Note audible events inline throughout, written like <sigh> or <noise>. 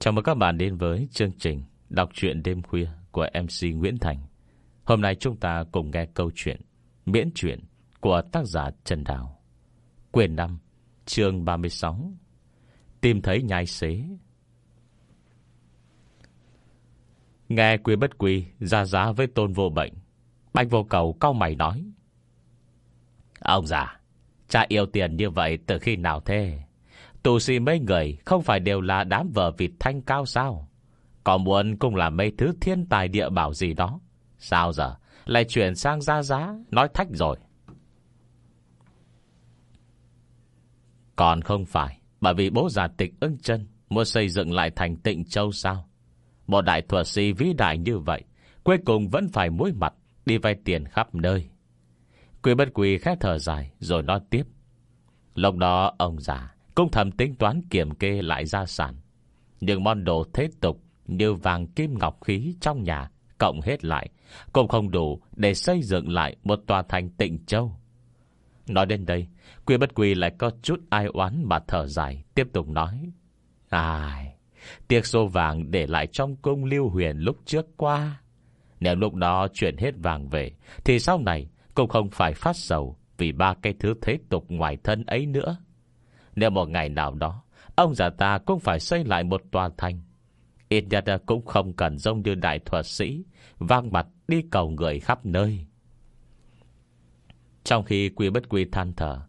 Chào mừng các bạn đến với chương trình Đọc truyện đêm khuya của MC Nguyễn Thành. Hôm nay chúng ta cùng nghe câu chuyện Miễn truyện của tác giả Trần Đào. Quyền 5 chương 36 Tìm thấy nhai xế. Nghe quy bất quy Ra giá với tôn vô bệnh, Bạch vô cầu cao mày nói. Ông già, Cha yêu tiền như vậy từ khi nào thế? Tù sĩ mấy người Không phải đều là đám vợ vịt thanh cao sao? Còn muốn cũng là mấy thứ thiên tài địa bảo gì đó? Sao giờ? Lại chuyển sang ra giá, Nói thách rồi. Còn không phải, Bởi vì bố già tịch ưng chân, Muốn xây dựng lại thành tịnh châu sao? Một đại thuật sĩ vĩ đại như vậy, Cuối cùng vẫn phải mũi mặt, Đi vay tiền khắp nơi. Quy bất quỳ khẽ thở dài, Rồi nói tiếp. Lúc đó, ông già cũng thầm tính toán kiểm kê lại gia sản. Những món đồ thế tục Như vàng kim ngọc khí trong nhà, Cộng hết lại, Cũng không đủ để xây dựng lại Một tòa thành tịnh châu. Nói đến đây, Quy bất quy lại có chút ai oán mà thở dài, Tiếp tục nói, Ai, Tiếc số vàng để lại trong cung lưu huyền lúc trước qua Nếu lúc đó chuyển hết vàng về, Thì sau này cũng không phải phát sầu Vì ba cái thứ thế tục ngoài thân ấy nữa nếu một ngày nào đó, Ông già ta cũng phải xây lại một tòa thành. Ít nhất cũng không cần giống như đại thuật sĩ, Vang mặt đi cầu người khắp nơi. Trong khi quy bất quy than thở,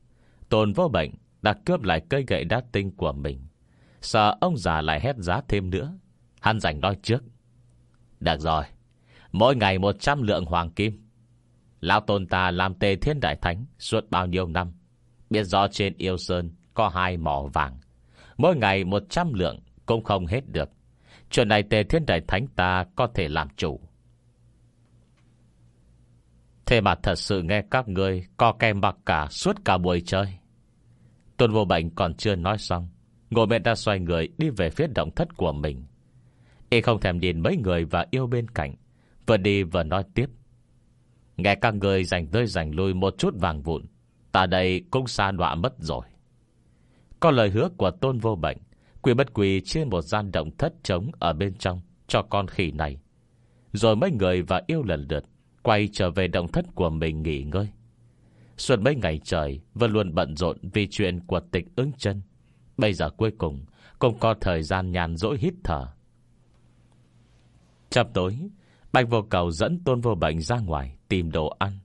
Tôn vô bệnh đã cướp lại cây gậy đá tinh của mình. Sợ ông già lại hét giá thêm nữa. Hắn rảnh nói trước. Được rồi, Mỗi ngày 100 lượng hoàng kim. Lão tôn ta làm tề thiên đại thánh Suốt bao nhiêu năm, Biết rõ trên yêu sơn có hai mỏ vàng. Mỗi ngày 100 lượng cũng không hết được. Chuyện này tề thiên đại thánh ta có thể làm chủ. Thế mà thật sự nghe các người co kem bạc cả suốt cả buổi chơi. Tôn vô bệnh còn chưa nói xong. Ngồi mẹ đã xoay người đi về phía động thất của mình. Y không thèm nhìn mấy người và yêu bên cạnh. Vừa đi vừa nói tiếp. Nghe các người dành tới dành lui một chút vàng vụn. Ta đây cũng xa đọa mất rồi. Có lời hứa của tôn vô bệnh Quỷ bất quỷ trên một gian động thất trống Ở bên trong cho con khỉ này. Rồi mấy người và yêu lần lượt Quay trở về động thất của mình nghỉ ngơi. Suốt mấy ngày trời, Vẫn luôn bận rộn vì chuyện của tịch ứng chân. Bây giờ cuối cùng, Cũng có thời gian nhàn rỗi hít thở. Chập tối, Bạch vô cầu dẫn tôn vô bệnh ra ngoài Tìm đồ ăn.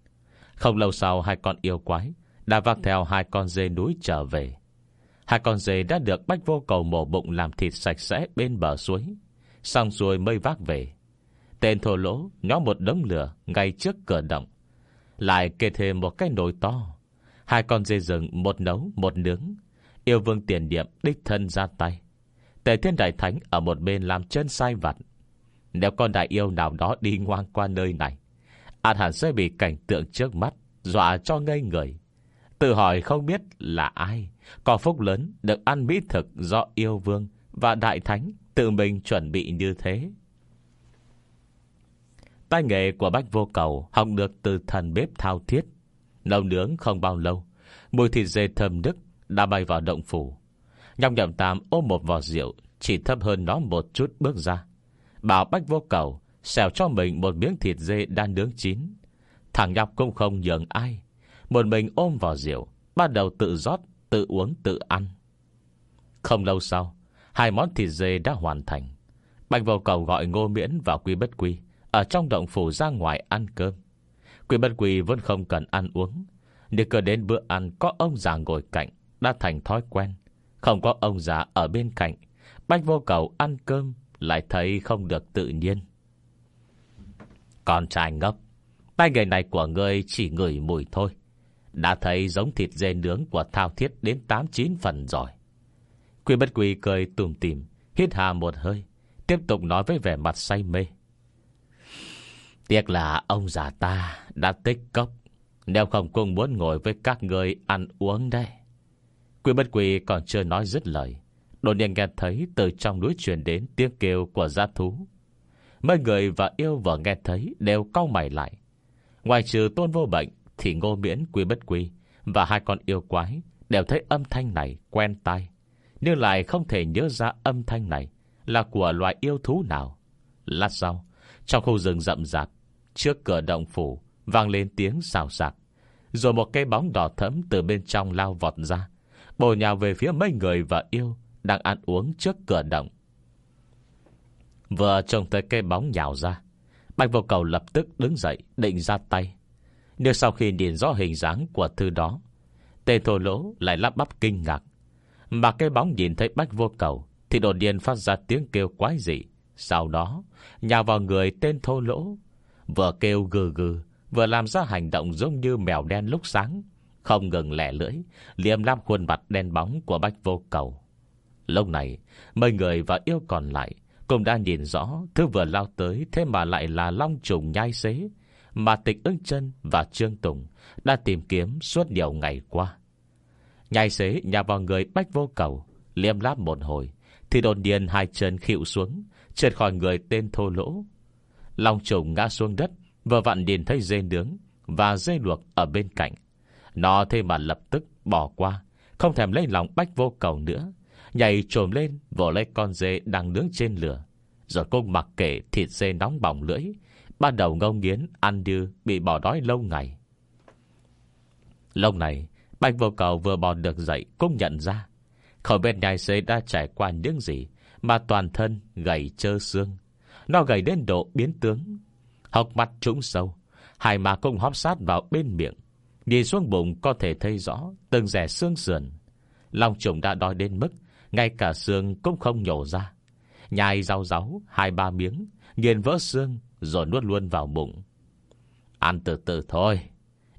Không lâu sau, hai con yêu quái Đã vác theo hai con dê núi trở về. Hai con dê đã được bách vô cầu mổ bụng làm thịt sạch sẽ bên bờ suối. Xong rồi mới vác về. Tên thổ lỗ nhóm một đống lửa ngay trước cửa động. Lại kê thêm một cái nồi to. Hai con dê rừng một nấu một nướng. Yêu vương tiền điệm đích thân ra tay. Tề thiên đại thánh ở một bên làm chân sai vặt. Nếu con đại yêu nào đó đi ngoan qua nơi này, An hẳn sẽ bị cảnh tượng trước mắt, dọa cho ngây người. Tự hỏi không biết là ai có phúc lớn được ăn mỹ thực Do yêu vương và đại thánh Tự mình chuẩn bị như thế. Tay nghề của Bách Vô Cầu Học được từ thần bếp thao thiết. Nấu nướng không bao lâu Mùi thịt dê thơm nức Đã bay vào động phủ. Nhọc nhậm tam ôm một vò rượu Chỉ thấp hơn nó một chút bước ra. Bảo Bách Vô Cầu Xèo cho mình một miếng thịt dê đang nướng chín. Thằng nhọc cũng không nhường ai. Một mình ôm vào rượu Bắt đầu tự rót, tự uống, tự ăn. Không lâu sau Hai món thịt dê đã hoàn thành. Bạch vào cầu gọi ngô miễn và quy bất quy Ở trong động phủ ra ngoài ăn cơm. Quy bất quy vẫn không cần ăn uống Nhưng cơ đến bữa ăn Có ông già ngồi cạnh Đã thành thói quen. Không có ông già ở bên cạnh Bạch vô cầu ăn cơm Lại thấy không được tự nhiên. Con trai ngốc Tay người này của ngươi chỉ ngửi mùi thôi đã thấy giống thịt dê nướng của thao thiết đến 8-9 phần rồi. Quy bất quy cười tùm tìm, hít hà một hơi, tiếp tục nói với vẻ mặt say mê. Tiếc là ông già ta đã tích cốc, nếu không cũng muốn ngồi với các người ăn uống đây. Quy bất quy còn chưa nói dứt lời. Đột nhiên nghe thấy từ trong núi truyền đến tiếng kêu của gia thú. Mấy người và yêu vợ nghe thấy đều cau mày lại. Ngoài trừ tôn vô bệnh thì ngô miễn quy bất quy, Và hai con yêu quái Đều thấy âm thanh này quen tai, Nhưng lại không thể nhớ ra âm thanh này Là của loài yêu thú nào. Lát sau, Trong khu rừng rậm rạp, Trước cửa động phủ Vang lên tiếng xào xạc, Rồi một cây bóng đỏ thẫm từ bên trong lao vọt ra Bồ nhào về phía mấy người và yêu Đang ăn uống trước cửa động. Vừa trông thấy cây bóng nhào ra, Bạch vô cầu lập tức đứng dậy, Định ra tay. Nhưng sau khi nhìn rõ hình dáng của thư đó Tên thô lỗ lại lắp bắp kinh ngạc. Mà cái bóng nhìn thấy bách vô cầu Thì đột nhiên phát ra tiếng kêu quái dị. Sau đó, Nhào vào người tên thô lỗ, Vừa kêu gừ gừ, Vừa làm ra hành động giống như mèo đen lúc sáng. Không ngừng lẻ lưỡi liêm lam khuôn mặt đen bóng của bách vô cầu. Lúc này, Mấy người và yêu còn lại Cũng đã nhìn rõ Thứ vừa lao tới Thế mà lại là long trùng nhai xế. Mà tịch ưng chân và Trương Tùng Đã tìm kiếm suốt nhiều ngày qua. Nhai xế nhà vào người bách vô cầu, Liêm láp một hồi, Thì đột nhiên hai chân khịu xuống, Trượt khỏi người tên thô lỗ. Long trùng ngã xuống đất, Vừa vặn nhìn thấy dê nướng Và dê luộc ở bên cạnh. Nó thế mà lập tức bỏ qua, Không thèm lấy lòng bách vô cầu nữa, Nhảy trồm lên Vỗ lấy con dê đang nướng trên lửa. Rồi cô mặc kệ thịt dê nóng bỏng lưỡi Ban đầu ngông nghiến Ăn như bị bỏ đói lâu ngày. Lâu này Bạch vô cầu vừa bò được dậy Cũng nhận ra, Khẩu bên nhai xế đã trải qua những gì Mà toàn thân gầy trơ xương. Nó gầy đến độ biến tướng Học mặt trũng sâu, Hai má cũng hóp sát vào bên miệng. Nhìn xuống bụng có thể thấy rõ Từng rẻ xương sườn. Long trùng đã đói đến mức Ngay cả xương cũng không nhổ ra. Nhai rau ráu hai ba miếng, Nghiền vỡ xương rồi nuốt luôn vào bụng. Ăn từ từ thôi,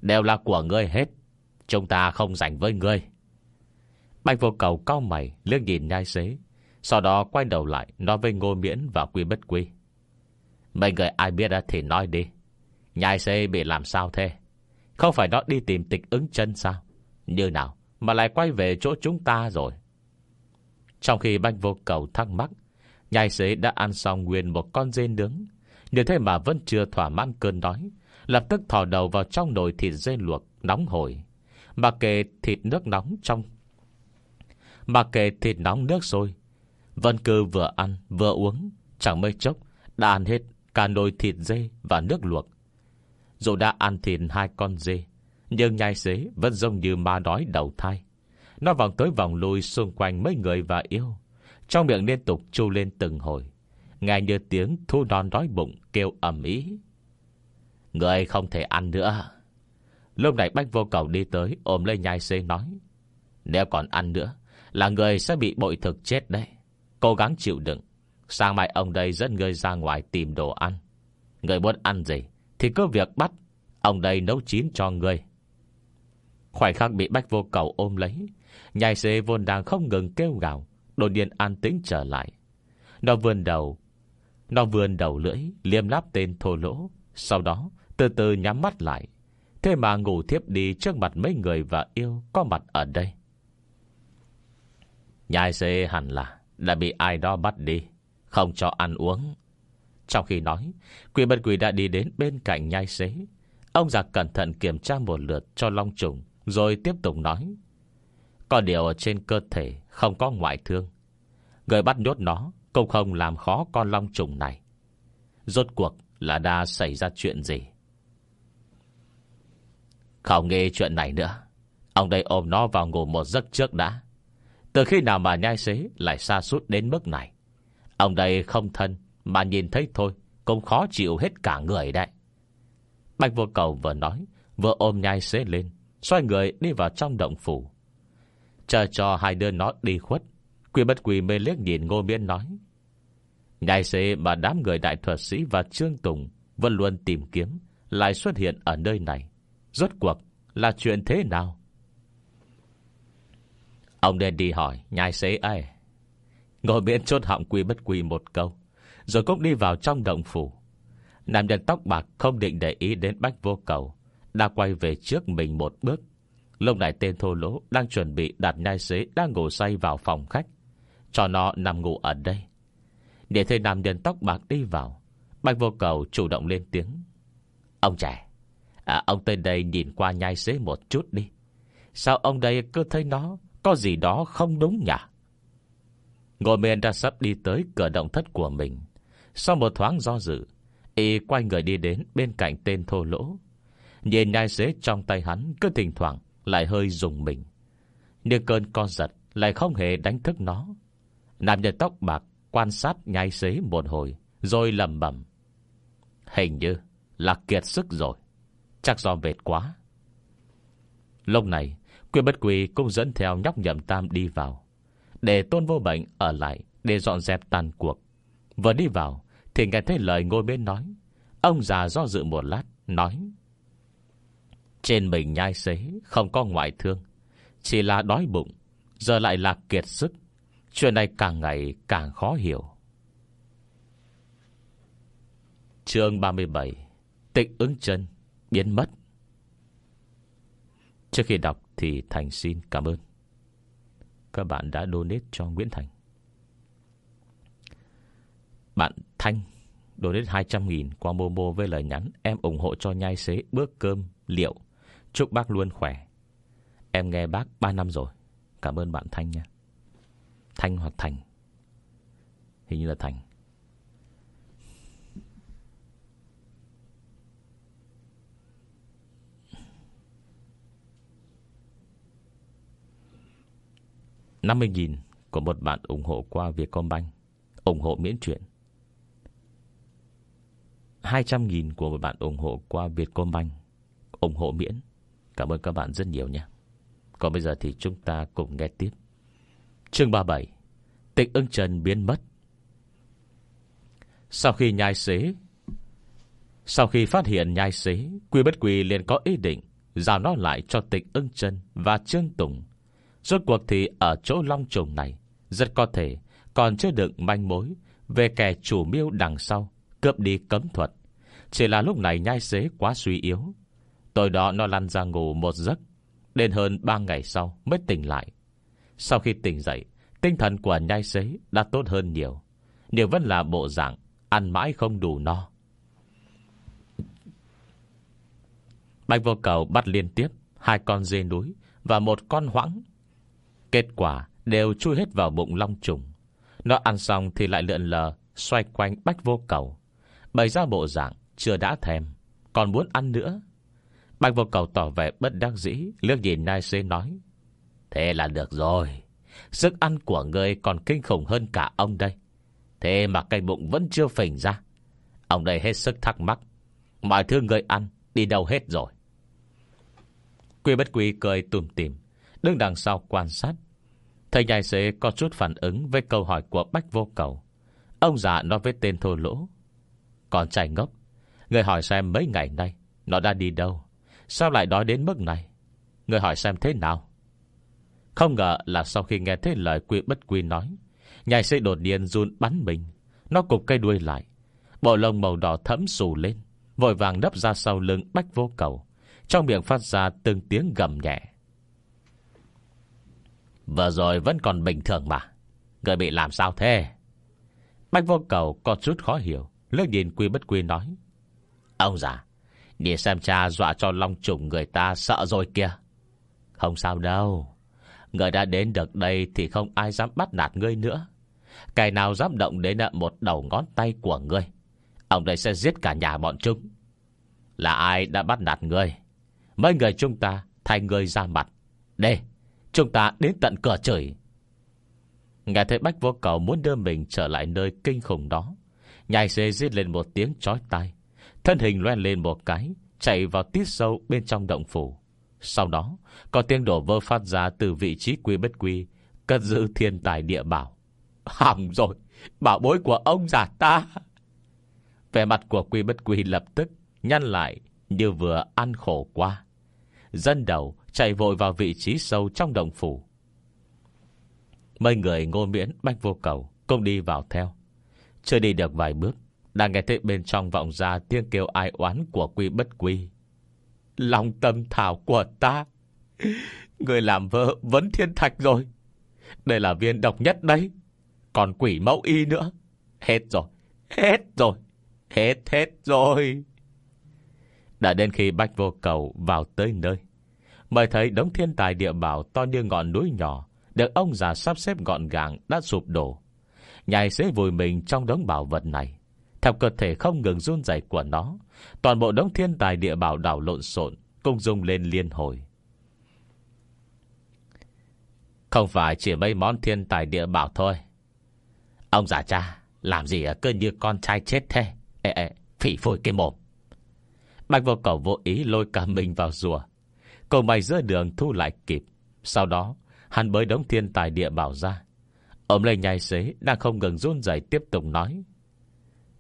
Đều là của ngươi hết, Chúng ta không rảnh với ngươi. Bạch vô cầu cao mày, Liếc nhìn nhai xế, Sau đó quay đầu lại Nói với ngô miễn và quy bất quy. Mấy người ai biết thì nói đi, Nhai xế bị làm sao thế? Không phải nó đi tìm tịch ứng chân sao? Như nào Mà lại quay về chỗ chúng ta rồi? Trong khi bạch vô cầu thắc mắc, Nhai xế đã ăn xong nguyên một con dê nướng như thế mà vẫn chưa thỏa mãn cơn đói. Lập tức thò đầu vào trong nồi thịt dê luộc, Nóng hổi. Mà kệ thịt nước nóng trong Mà kệ thịt nóng nước sôi. Vân cư vừa ăn, vừa uống, Chẳng mấy chốc, Đã ăn hết cả nồi thịt dê và nước luộc. Dù đã ăn thịt hai con dê, Nhưng nhai xế vẫn giống như ma đói đầu thai. Nó vòng tới vòng lui xung quanh mấy người và yêu. Trong miệng liên tục chu lên từng hồi. Nghe như tiếng thu đòn đói bụng kêu ẩm ý Người không thể ăn nữa. Lúc này Bách Vô Cầu đi tới, Ôm lấy nhai xê nói, Nếu còn ăn nữa, Là người sẽ bị bội thực chết đấy. Cố gắng chịu đựng. Sang mai ông đây dẫn người ra ngoài tìm đồ ăn. Người muốn ăn gì Thì cứ việc bắt. Ông đây nấu chín cho người. Khoảnh khắc bị Bách Vô Cầu ôm lấy, Nhai xê vốn đang không ngừng kêu gào, Đột nhiên an tĩnh trở lại. Nó vươn đầu nó vươn đầu lưỡi, Liêm láp tên thô lỗ. Sau đó, từ từ nhắm mắt lại. Thế mà ngủ thiếp đi trước mặt mấy người và yêu Có mặt ở đây. Nhai xê hẳn là Đã bị ai đó bắt đi, Không cho ăn uống. Trong khi nói, Quỷ bật quỷ đã đi đến bên cạnh nhai xế Ông già cẩn thận kiểm tra một lượt cho long trùng, Rồi tiếp tục nói, Có điều ở trên cơ thể Không có ngoại thương. Người bắt nhốt nó cũng không làm khó con long trùng này. Rốt cuộc là đã xảy ra chuyện gì? Không nghe chuyện này nữa. Ông đây ôm nó vào ngủ một giấc trước đã. Từ khi nào mà nhai xế Lại xa suốt đến mức này? Ông đây không thân Mà nhìn thấy thôi Cũng khó chịu hết cả người đấy. Bạch vô cầu vừa nói, Vừa ôm nhai xế lên, Xoay người đi vào trong động phủ. Chờ cho hai đứa nó đi khuất, Quy bất quỳ mê liếc nhìn ngô miên nói Nhai xế mà đám người đại thuật sĩ và Trương Tùng Vẫn luôn tìm kiếm, Lại xuất hiện ở nơi này. Rốt cuộc là chuyện thế nào? Ông nên đi hỏi nhai xế ai Ngồi miễn chốt họng quy bất quy một câu, Rồi cũng đi vào trong động phủ. Nam nhân tóc bạc không định để ý đến bách vô cầu, Đã quay về trước mình một bước. Lúc này tên thô lỗ Đang chuẩn bị đặt nhai xế Đang ngủ say vào phòng khách. Cho nó nằm ngủ ở đây. Để thấy nam nhân tóc bạc đi vào. Bạch vô cầu chủ động lên tiếng. Ông trẻ à, Ông tên đây nhìn qua nhai xế một chút đi. Sao ông đây cứ thấy nó Có gì đó không đúng nhỉ? Ngồi miền đã sắp đi tới cửa động thất của mình. Sau một thoáng do dự Y quay người đi đến bên cạnh tên thô lỗ. Nhìn nhai xế trong tay hắn Cứ thỉnh thoảng lại hơi dùng mình. Nhưng cơn co giật Lại không hề đánh thức nó. Nam nhân tóc bạc quan sát nhai xế một hồi, Rồi lầm bẩm. Hình như là kiệt sức rồi, Chắc do mệt quá. Lúc này, Quyên bất quỳ cũng dẫn theo nhóc nhậm tam đi vào, Để tôn vô bệnh ở lại Để dọn dẹp tàn cuộc. Vừa đi vào, Thì nghe thấy lời ngôi bên nói. Ông già do dự một lát, Nói, Trên mình nhai xế Không có ngoại thương, Chỉ là đói bụng, Giờ lại là kiệt sức. Chuyện này càng ngày càng khó hiểu. Chương 37 Tịnh ứng chân, Biến mất. Trước khi đọc thì Thành xin cảm ơn. Các bạn đã donate cho Nguyễn Thành. Bạn Thanh Donate 200.000 qua Momo với lời nhắn, Em ủng hộ cho nhai xế bữa cơm, liệu. Chúc bác luôn khỏe. Em nghe bác 3 năm rồi. Cảm ơn bạn Thanh nha. Thanh hoặc Thành Hình như là Thành năm mươi nghìn của một bạn ủng hộ qua Vietcombank, ủng hộ miễn chuyển. 200 nghìn của một bạn ủng hộ qua Vietcombank, ủng hộ miễn. Cảm ơn các bạn rất nhiều nha. Còn bây giờ thì chúng ta cùng nghe tiếp. Chương 37 Tịch ưng trần biến mất. Sau khi nhai xế, Sau khi phát hiện nhai xế, Quy bất quy liền có ý định Giao nó lại cho tịch ưng trần Và Trương Tùng. Rốt cuộc thì ở chỗ long trùng này, Rất có thể còn chưa được manh mối Về kẻ chủ mưu đằng sau, Cướp đi cấm thuật. Chỉ là lúc này nhai xế quá suy yếu. Tối đó nó lăn ra ngủ một giấc, Đến hơn 3 ngày sau mới tỉnh lại. Sau khi tỉnh dậy, Tinh thần của nhai xế đã tốt hơn nhiều. Nhưng vẫn là bộ dạng Ăn mãi không đủ no. Bạch vô cầu bắt liên tiếp Hai con dê núi Và một con hoãng. Kết quả đều chui hết vào bụng long trùng. Nó ăn xong thì lại lượn lờ Xoay quanh bách vô cầu. Bày ra bộ dạng chưa đã thèm, Còn muốn ăn nữa. Bách vô cầu tỏ vẻ bất đắc dĩ Lước nhìn Nai Xê nói Thế là được rồi. Sức ăn của người còn kinh khủng hơn cả ông đây. Thế mà cây bụng vẫn chưa phình ra. Ông đây hết sức thắc mắc. Mọi thứ người ăn Đi đâu hết rồi? Quy bất quy cười tùm tìm, Đứng đằng sau quan sát. Thầy nhai xế có chút phản ứng Với câu hỏi của Bách Vô Cầu. Ông già nói với tên thô lỗ. Còn trai ngốc Người hỏi xem mấy ngày nay Nó đã đi đâu? Sao lại đói đến mức này? Người hỏi xem thế nào? Không ngờ là sau khi nghe thấy lời quy bất quy nói Nhai xây đột nhiên run bắn mình. Nó cục cây đuôi lại. Bộ lông màu đỏ thẫm xù lên, Vội vàng nấp ra sau lưng Bách Vô Cầu. Trong miệng phát ra từng tiếng gầm nhẹ. Vừa rồi vẫn còn bình thường mà. Người bị làm sao thế? Bách vô cầu có chút khó hiểu Lước nhìn quy bất quy nói. Ông già Đi xem cha dọa cho long trùng người ta sợ rồi kìa. Không sao đâu. Người đã đến được đây Thì không ai dám bắt nạt ngươi nữa. Cái nào dám động đến một đầu ngón tay của ngươi, Ông đây sẽ giết cả nhà bọn chúng. Là ai đã bắt nạt ngươi? Mấy người chúng ta, Thay ngươi ra mặt. Đây Chúng ta đến tận cửa trời. Nghe thấy Bách vô cầu muốn đưa mình trở lại nơi kinh khủng đó, Nhai xê giết lên một tiếng chói tai, Thân hình loen lên một cái, Chạy vào tít sâu bên trong động phủ. Sau đó, Có tiếng đổ vơ phát ra từ vị trí quy bất quy, Cất giữ thiên tài địa bảo. Hỏng rồi, Bảo bối của ông già ta. Vẻ mặt của quy bất quy lập tức Nhăn lại như vừa ăn khổ qua Dân đầu Chạy vội vào vị trí sâu trong đồng phủ. Mấy người ngô miễn bách vô cầu Cũng đi vào theo. Chưa đi được vài bước Đang nghe thấy bên trong vọng ra tiếng kêu ai oán của quy bất quy. Lòng tâm thảo của ta. Người làm vợ vẫn thiên thạch rồi. Đây là viên độc nhất đấy. Còn quỷ mẫu y nữa. Hết rồi. Hết rồi. Hết hết rồi. Đã đến khi Bách Vô Cầu vào tới nơi, Mới thấy đống thiên tài địa bảo to như ngọn núi nhỏ Được ông già sắp xếp gọn gàng đã sụp đổ. Nhai xế vùi mình trong đống bảo vật này. Theo cơ thể không ngừng run dày của nó Toàn bộ đống thiên tài địa bảo đảo lộn xộn Cùng dung lên liên hồi. Không phải chỉ mấy món thiên tài địa bảo thôi. Ông già cha, Làm gì cơ như con trai chết thế? Ê ê, Phỉ phổi cái mồm. Bạch vô cầu vô ý lôi cả mình vào rùa. Cầu mày giữa đường thu lại kịp. Sau đó, Hắn bới đống thiên tài địa bảo ra. Ôm lên nhai xế Đang không ngừng run dậy tiếp tục nói.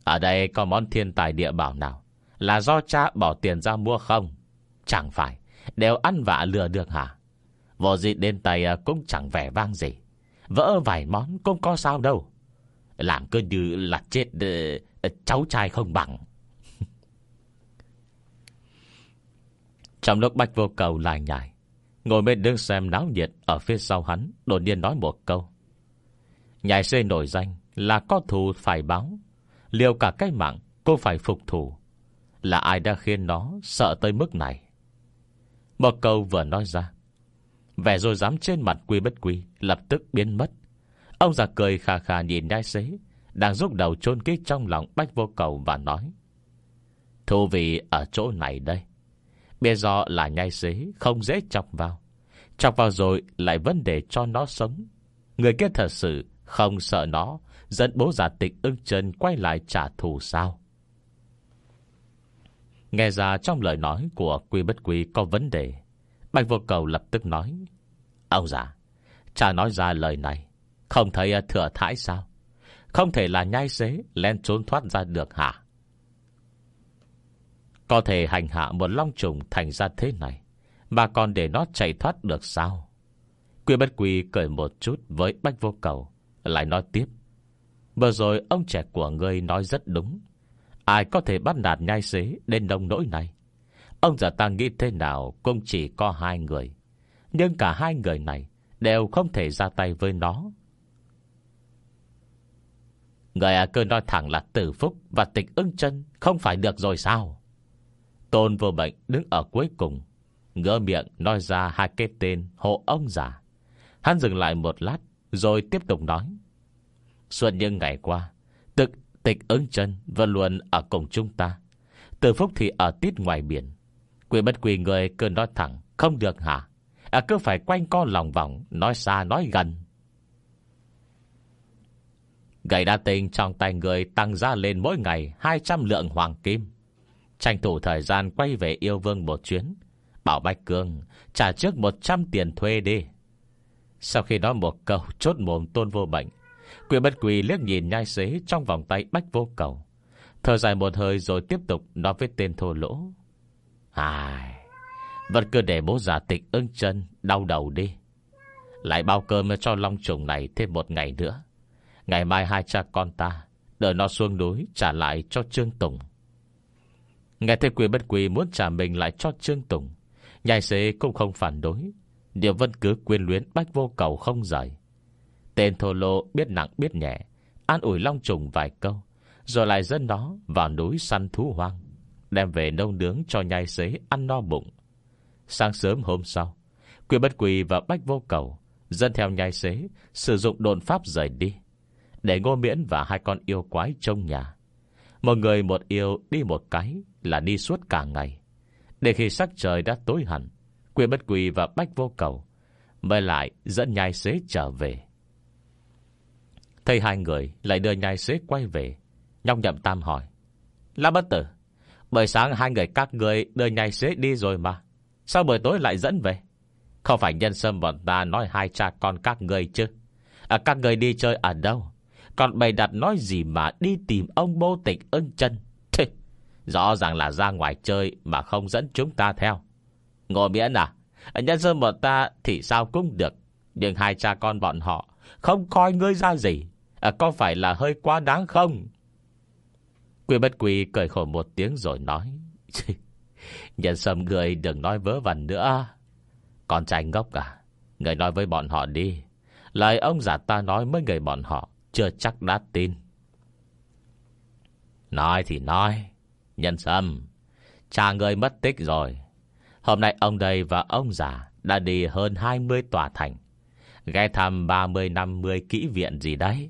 Ở đây có món thiên tài địa bảo nào? Là do cha bỏ tiền ra mua không? Chẳng phải Đều ăn vạ lừa được hả? Vô gì đến tay à, cũng chẳng vẻ vang gì. Vỡ vài món cũng có sao đâu. Làm cứ như là chết uh, Cháu trai không bằng. <laughs> Trong lúc Bách Vô Cầu lại nhảy Ngồi bên đứng xem náo nhiệt Ở phía sau hắn Đột nhiên nói một câu. Nhảy xê nổi danh Là có thù phải báo Liều cả cái mạng cô phải phục thù. Là ai đã khiến nó sợ tới mức này? Một câu vừa nói ra, Vẻ rồi dám trên mặt quy bất quy Lập tức biến mất. Ông già cười khà khà nhìn nhai xế, Đang rút đầu chôn kích trong lòng Bách vô cầu và nói, Thú vị ở chỗ này đây. Bia do là nhai xế, Không dễ chọc vào. Chọc vào rồi lại vấn đề cho nó sống. Người kia thật sự không sợ nó, Dẫn bố giả tịch ưng chân Quay lại trả thù sao? Nghe ra trong lời nói Của quy bất quy có vấn đề. Bạch vô cầu lập tức nói Ông già, Cha nói ra lời này, Không thấy à, thừa thãi sao? Không thể là nhai xế, Len trốn thoát ra được hả? Có thể hành hạ một long trùng thành ra thế này, Mà còn để nó chạy thoát được sao? Quy bất quy cười một chút với bách vô cầu, Lại nói tiếp, Vừa rồi ông trẻ của ngươi nói rất đúng Ai có thể bắt nạt nhai xế Đến nông nỗi này? Ông giả ta nghĩ thế nào Cũng chỉ có hai người. Nhưng cả hai người này Đều không thể ra tay với nó. Người à cơ nói thẳng là tử phúc Và tịch ưng chân Không phải được rồi sao? Tôn vô bệnh đứng ở cuối cùng, Ngỡ miệng nói ra hai cái tên hộ ông già. Hắn dừng lại một lát Rồi tiếp tục nói. Suốt những ngày qua tịch ứng chân, Vẫn luôn ở cùng chúng ta. Từ phúc thì ở tít ngoài biển. Quyền bất quỷ người cứ nói thẳng, Không được hả? À cứ phải quanh co lòng vòng, Nói xa, nói gần. Gầy đa tình trong tay người tăng ra lên mỗi ngày 200 lượng hoàng kim. Tranh thủ thời gian quay về yêu vương một chuyến. Bảo Bạch Cương, Trả trước 100 tiền thuê đi. Sau khi nói một câu, Chốt mồm tôn vô bệnh Quyền bất quỳ liếc nhìn nhai xế Trong vòng tay bách vô cầu. Thở dài một hơi rồi tiếp tục nói với tên thô lỗ. Ai, Vẫn cứ để bố giả tịch ưng chân, Đau đầu đi. Lại bao cơm cho long trùng này thêm một ngày nữa. Ngày mai hai cha con ta, Đợi nó xuống núi trả lại cho Trương Tùng. Nghe thấy quyền bất quỳ muốn trả mình lại cho Trương Tùng, Nhai xế cũng không phản đối. Điều vân cứ quyên luyến bách vô cầu không giải. Tên thô lộ biết nặng biết nhẹ An ủi long trùng vài câu Rồi lại dẫn nó vào núi săn thú hoang Đem về nấu nướng cho nhai xế ăn no bụng Sáng sớm hôm sau Quyền bất quỳ và bách vô cầu Dân theo nhai xế Sử dụng đồn pháp rời đi Để ngô miễn và hai con yêu quái trong nhà Một người một yêu đi một cái là đi suốt cả ngày. Để khi sắc trời đã tối hẳn, Quyền bất quỳ và bách vô cầu mới lại dẫn nhai xế trở về. Thấy hai người lại đưa nhai xế quay về. nhóc nhậm tam hỏi. Là bất tử, bởi sáng hai người các người đưa nhai xế đi rồi mà. Sao buổi tối lại dẫn về? Không phải nhân sâm bọn ta nói hai cha con các người chứ? À, các người đi chơi ở đâu? Còn bày đặt nói gì mà đi tìm ông bô tịch ưng chân? Rõ ràng là ra ngoài chơi Mà không dẫn chúng ta theo Ngộ miễn à Nhân sâm bọn ta thì sao cũng được Nhưng hai cha con bọn họ Không coi ngươi ra gì à, Có phải là hơi quá đáng không? Quy bất quy cười khổ một tiếng rồi nói <laughs> Nhân sâm người đừng nói vớ vẩn nữa. Con trai ngốc à Người nói với bọn họ đi. Lời ông già ta nói với người bọn họ Chưa chắc đã tin. Nói thì nói Nhân sâm Cha người mất tích rồi. Hôm nay ông đây và ông già Đã đi hơn 20 tòa thành Ghé thăm 30-50 kỹ viện gì đấy.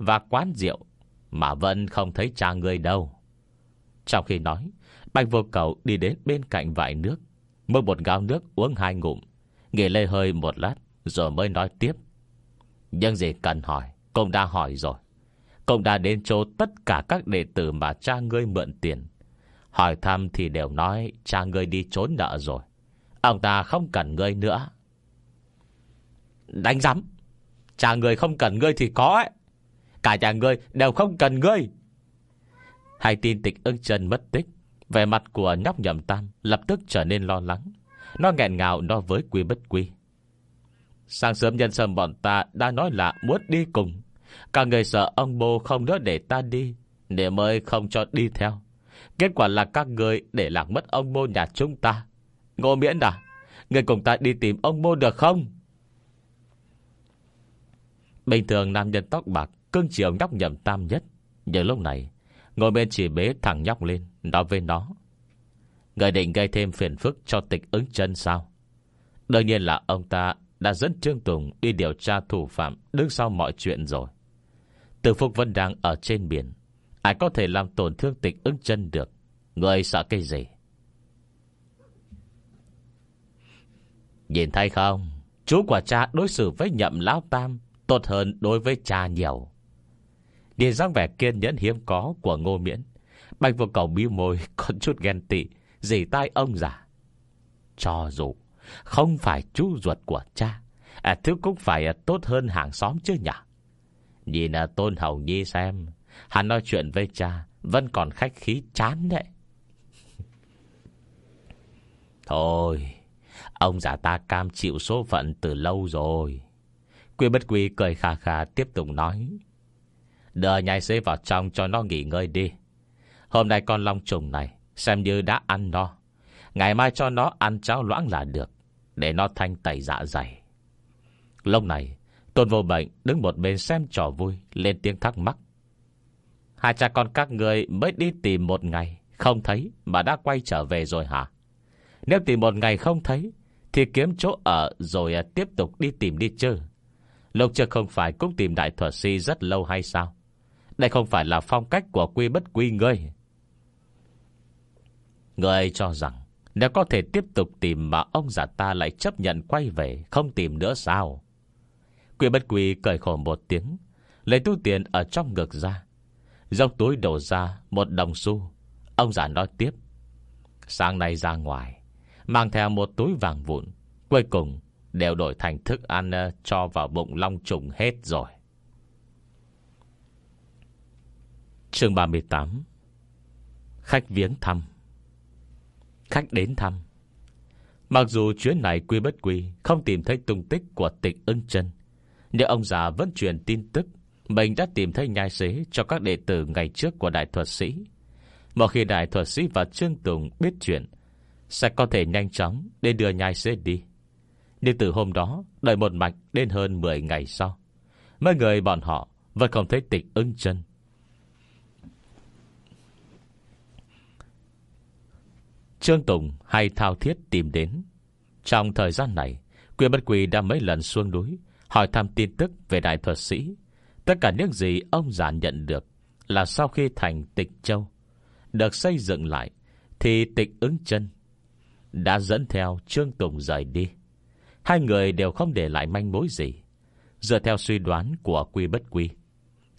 Và quán rượu Mà vẫn không thấy cha người đâu. Trong khi nói, Bạch vô cầu đi đến bên cạnh vại nước Mơ một gáo nước uống hai ngụm, Nghỉ lê hơi một lát Rồi mới nói tiếp. Nhưng gì cần hỏi Công đã hỏi rồi. Công đã đến chỗ tất cả các đệ tử Mà cha ngươi mượn tiền. Hỏi thăm thì đều nói Cha ngươi đi trốn nợ rồi. Ông ta không cần ngươi nữa. Đánh giám, Cha ngươi không cần ngươi thì có ấy. Cả nhà ngươi đều không cần ngươi. Hai tin tịch ưng chân mất tích Về mặt của nhóc nhầm tam Lập tức trở nên lo lắng. Nó nghẹn ngào nói với quy bất quy. Sáng sớm nhân sâm bọn ta Đã nói là muốn đi cùng. Cả người sợ ông bố không nữa để ta đi, Để mới không cho đi theo. Kết quả là các người để lạc mất ông bố nhà chúng ta. Ngô miễn à Người cùng ta đi tìm ông bố được không? Bình thường nam nhân tóc bạc Cưng chiều nhóc nhầm tam nhất. Nhưng lúc này, Ngồi bên chỉ bế thằng nhóc lên, Nói với nó. Người định gây thêm phiền phức cho tịch ứng chân sao? Đương nhiên là ông ta Đã dẫn Trương Tùng đi điều tra thủ phạm Đứng sau mọi chuyện rồi. Từ Phúc Vân đang ở trên biển. Ai có thể làm tổn thương tịch ứng chân được? Người sợ cái gì? Nhìn thấy không? Chú của cha đối xử với nhậm lão tam Tốt hơn đối với cha nhiều. Nhìn dáng vẻ kiên nhẫn hiếm có Của ngô miễn Bạch vô cầu biêu môi <laughs> Còn chút ghen tị Dì tai ông già. Cho dù Không phải chú ruột của cha à, Thứ cũng phải à, tốt hơn hàng xóm chứ nhỉ? Nhìn à, Tôn Hầu Nhi xem Hắn nói chuyện với cha Vẫn còn khách khí chán đấy. <laughs> Thôi Ông già ta cam chịu số phận từ lâu rồi. Quy bất quy cười khà khà tiếp tục nói Đưa nhai xế vào trong cho nó nghỉ ngơi đi. Hôm nay con long trùng này, Xem như đã ăn no. Ngày mai cho nó ăn cháo loãng là được, Để nó thanh tẩy dạ dày. Lúc này, Tôn vô bệnh đứng một bên xem trò vui, Lên tiếng thắc mắc. Hai cha con các người mới đi tìm một ngày, Không thấy mà đã quay trở về rồi hả? Nếu tìm một ngày không thấy, Thì kiếm chỗ ở rồi à, tiếp tục đi tìm đi chứ. Lục trực không phải cũng tìm đại thuật si rất lâu hay sao? Đây không phải là phong cách của quy bất quy ngươi. Ngươi cho rằng Nếu có thể tiếp tục tìm Mà ông già ta lại chấp nhận quay về, Không tìm nữa sao? Quy bất quy cười khổ một tiếng, Lấy tu tiền ở trong ngực ra Dốc túi đổ ra một đồng xu. Ông già nói tiếp, Sáng nay ra ngoài, Mang theo một túi vàng vụn, Cuối cùng Đều đổi thành thức ăn ờ, cho vào bụng long trùng hết rồi. Chương 38 Khách viếng thăm. Khách đến thăm. Mặc dù chuyến này quy bất quy, Không tìm thấy tung tích của tịch ưng chân, Nhưng ông già vẫn truyền tin tức Mình đã tìm thấy nhai xế Cho các đệ tử ngày trước của đại thuật sĩ. Một khi đại thuật sĩ và Trương Tùng biết chuyện, Sẽ có thể nhanh chóng Để đưa nhai xế đi. Nhưng từ hôm đó, Đợi một mạch đến hơn 10 ngày sau, Mấy người bọn họ Vẫn không thấy tịch ưng chân. Trương Tùng hay thao thiết tìm đến. Trong thời gian này, Quyền bất quỳ đã mấy lần xuống núi, Hỏi thăm tin tức về đại thuật sĩ. Tất cả những gì ông già nhận được Là sau khi thành tịch châu, Được xây dựng lại Thì tịch ứng chân, Đã dẫn theo Trương Tùng rời đi. Hai người đều không để lại manh mối gì. Dựa theo suy đoán của Quy Bất Quy,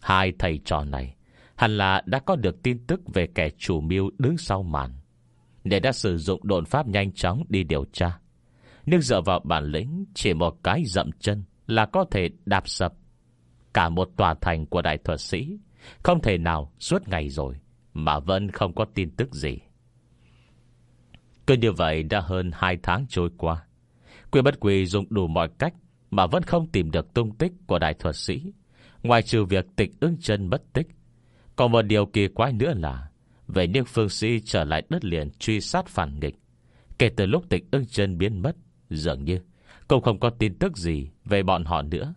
Hai thầy trò này Hẳn là đã có được tin tức Về kẻ chủ mưu đứng sau màn. Để đã sử dụng đồn pháp nhanh chóng Đi điều tra. Nhưng dựa vào bản lĩnh, Chỉ một cái dậm chân Là có thể đạp sập. Cả một tòa thành của đại thuật sĩ, Không thể nào suốt ngày rồi Mà vẫn không có tin tức gì. Cứ như vậy đã hơn hai tháng trôi qua. Quy bất quỳ dùng đủ mọi cách Mà vẫn không tìm được tung tích của đại thuật sĩ, Ngoài trừ việc tịch ưng chân mất tích. Còn một điều kỳ quái nữa là về những phương sĩ trở lại đất liền Truy sát phản nghịch. Kể từ lúc tịch ưng chân biến mất, Dường như Cũng không có tin tức gì về bọn họ nữa.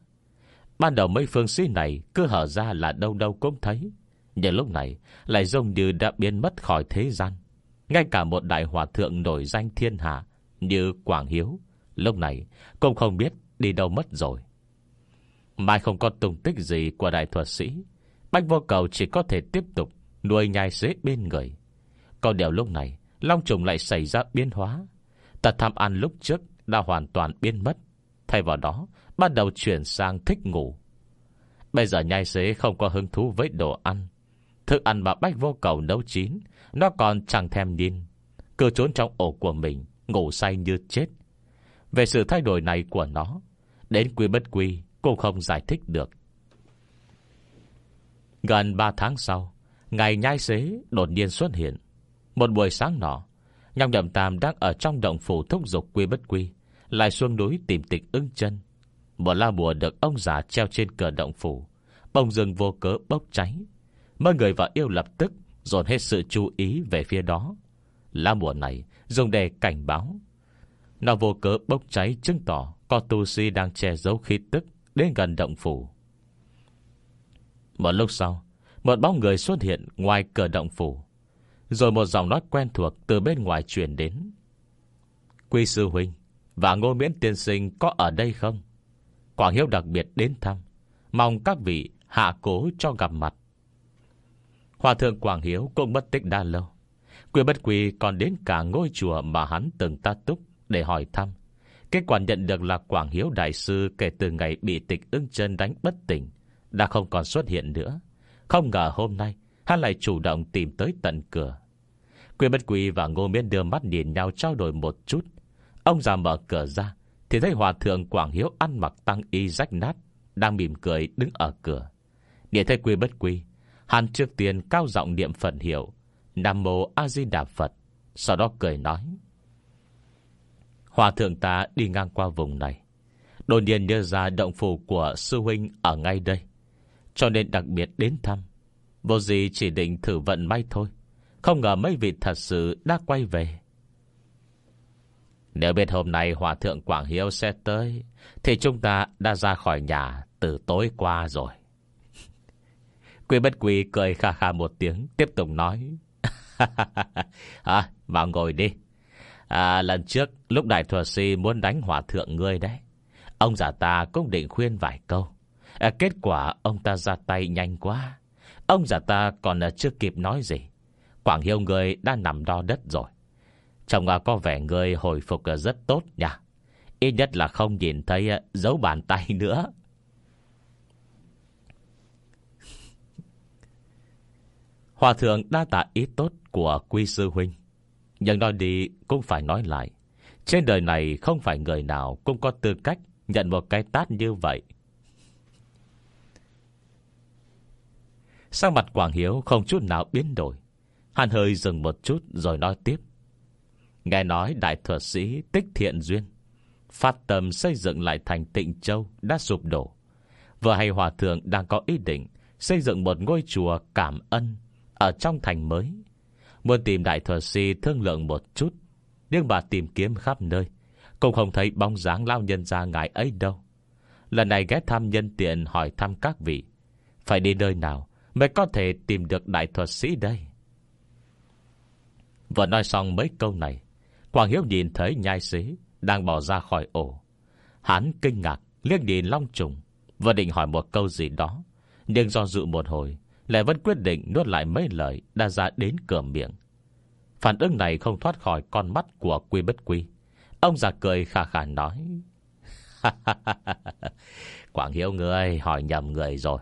Ban đầu mấy phương sĩ này Cứ hở ra là đâu đâu cũng thấy, Nhưng lúc này Lại giống như đã biến mất khỏi thế gian. Ngay cả một đại hòa thượng nổi danh thiên hạ Như Quảng Hiếu, Lúc này cũng không biết đi đâu mất rồi. Mai không có tung tích gì của đại thuật sĩ, Bách vô cầu chỉ có thể tiếp tục Nuôi nhai xế bên người. Còn điều lúc này, Long trùng lại xảy ra biến hóa. Tật tham ăn lúc trước đã hoàn toàn biến mất. Thay vào đó, Bắt đầu chuyển sang thích ngủ. Bây giờ nhai xế không có hứng thú với đồ ăn. Thức ăn mà bách vô cầu nấu chín, Nó còn chẳng thèm nhìn. Cứ trốn trong ổ của mình, Ngủ say như chết. Về sự thay đổi này của nó, Đến quy bất quy Cũng không giải thích được. Gần 3 tháng sau Ngày nhai xế đột nhiên xuất hiện. Một buổi sáng nọ Nhọc nhậm tam đang ở trong động phủ thúc dục quy bất quy, Lại xuống núi tìm tịch ưng chân. Một la bùa được ông già treo trên cờ động phủ, Bông rừng vô cớ bốc cháy. Mọi người và yêu lập tức, Dồn hết sự chú ý về phía đó. La bùa này dùng để cảnh báo. Nó vô cớ bốc cháy chứng tỏ Có tu sĩ đang che giấu khí tức Đến gần động phủ. Một lúc sau một bóng người xuất hiện ngoài cửa động phủ, Rồi một giọng nói quen thuộc Từ bên ngoài truyền đến. Quy sư huynh Và ngô miễn tiên sinh có ở đây không? Quảng Hiếu đặc biệt đến thăm, Mong các vị hạ cố cho gặp mặt. Hòa thượng Quảng Hiếu cũng mất tích đa lâu. Quy bất quỳ còn đến cả ngôi chùa Mà hắn từng ta túc để hỏi thăm. Kết quả nhận được là Quảng Hiếu Đại Sư Kể từ ngày bị tịch ưng chân đánh bất tỉnh, Đã không còn xuất hiện nữa. Không ngờ hôm nay, Hắn lại chủ động tìm tới tận cửa. Quy bất quỳ và ngô miên đưa mắt nhìn nhau trao đổi một chút. Ông già mở cửa ra, Thì thấy hòa thượng Quảng Hiếu ăn mặc tăng y rách nát, Đang mỉm cười đứng ở cửa. Để thấy quy bất quy, Hắn trước tiên cao giọng niệm Phật hiệu, Nam Mô A Di Đà Phật, Sau đó cười nói. Hòa thượng ta đi ngang qua vùng này. Đột nhiên đưa ra động phủ của sư huynh ở ngay đây. Cho nên đặc biệt đến thăm. Vô gì chỉ định thử vận may thôi. Không ngờ mấy vị thật sự đã quay về. Nếu biết hôm nay Hòa thượng Quảng Hiếu sẽ tới Thì chúng ta đã ra khỏi nhà từ tối qua rồi. <laughs> Quy bất quy cười kha kha một tiếng Tiếp tục nói. <laughs> À, Vào ngồi đi. À, Lần trước lúc đại thuật si Muốn đánh hòa thượng ngươi đấy Ông già ta cũng định khuyên vài câu à, Kết quả ông ta ra tay nhanh quá Ông già ta còn à, chưa kịp nói gì Quảng Hiếu người đã nằm đo đất rồi Trông à, có vẻ người hồi phục à, rất tốt nha Ít nhất là không nhìn thấy à, dấu bàn tay nữa <laughs> Hòa thượng đa tạ ý tốt của quy sư huynh. Nhưng nói đi cũng phải nói lại. Trên đời này không phải người nào cũng có tư cách nhận một cái tát như vậy. Sang mặt Quảng Hiếu không chút nào biến đổi. Hắn hơi dừng một chút rồi nói tiếp. Nghe nói đại thuật sĩ tích thiện duyên. Phát tâm xây dựng lại thành tịnh châu đã sụp đổ. Vừa hay hòa thượng đang có ý định xây dựng một ngôi chùa cảm ân ở trong thành mới. Muốn tìm đại thuật sĩ thương lượng một chút, nhưng bà tìm kiếm khắp nơi, cũng không thấy bóng dáng lao nhân ra ngài ấy đâu. Lần này ghé thăm nhân tiện hỏi thăm các vị, phải đi nơi nào mới có thể tìm được đại thuật sĩ đây? Vừa nói xong mấy câu này, Quảng Hiếu nhìn thấy nhai sĩ đang bỏ ra khỏi ổ. Hắn kinh ngạc, liếc nhìn Long Trùng, vừa định hỏi một câu gì đó, nhưng do dự một hồi, lại vẫn quyết định nuốt lại mấy lời Đã ra đến cửa miệng Phản ứng này không thoát khỏi con mắt Của quy bất quy Ông già cười khà khà nói <laughs> Quảng Hiếu ngươi hỏi nhầm người rồi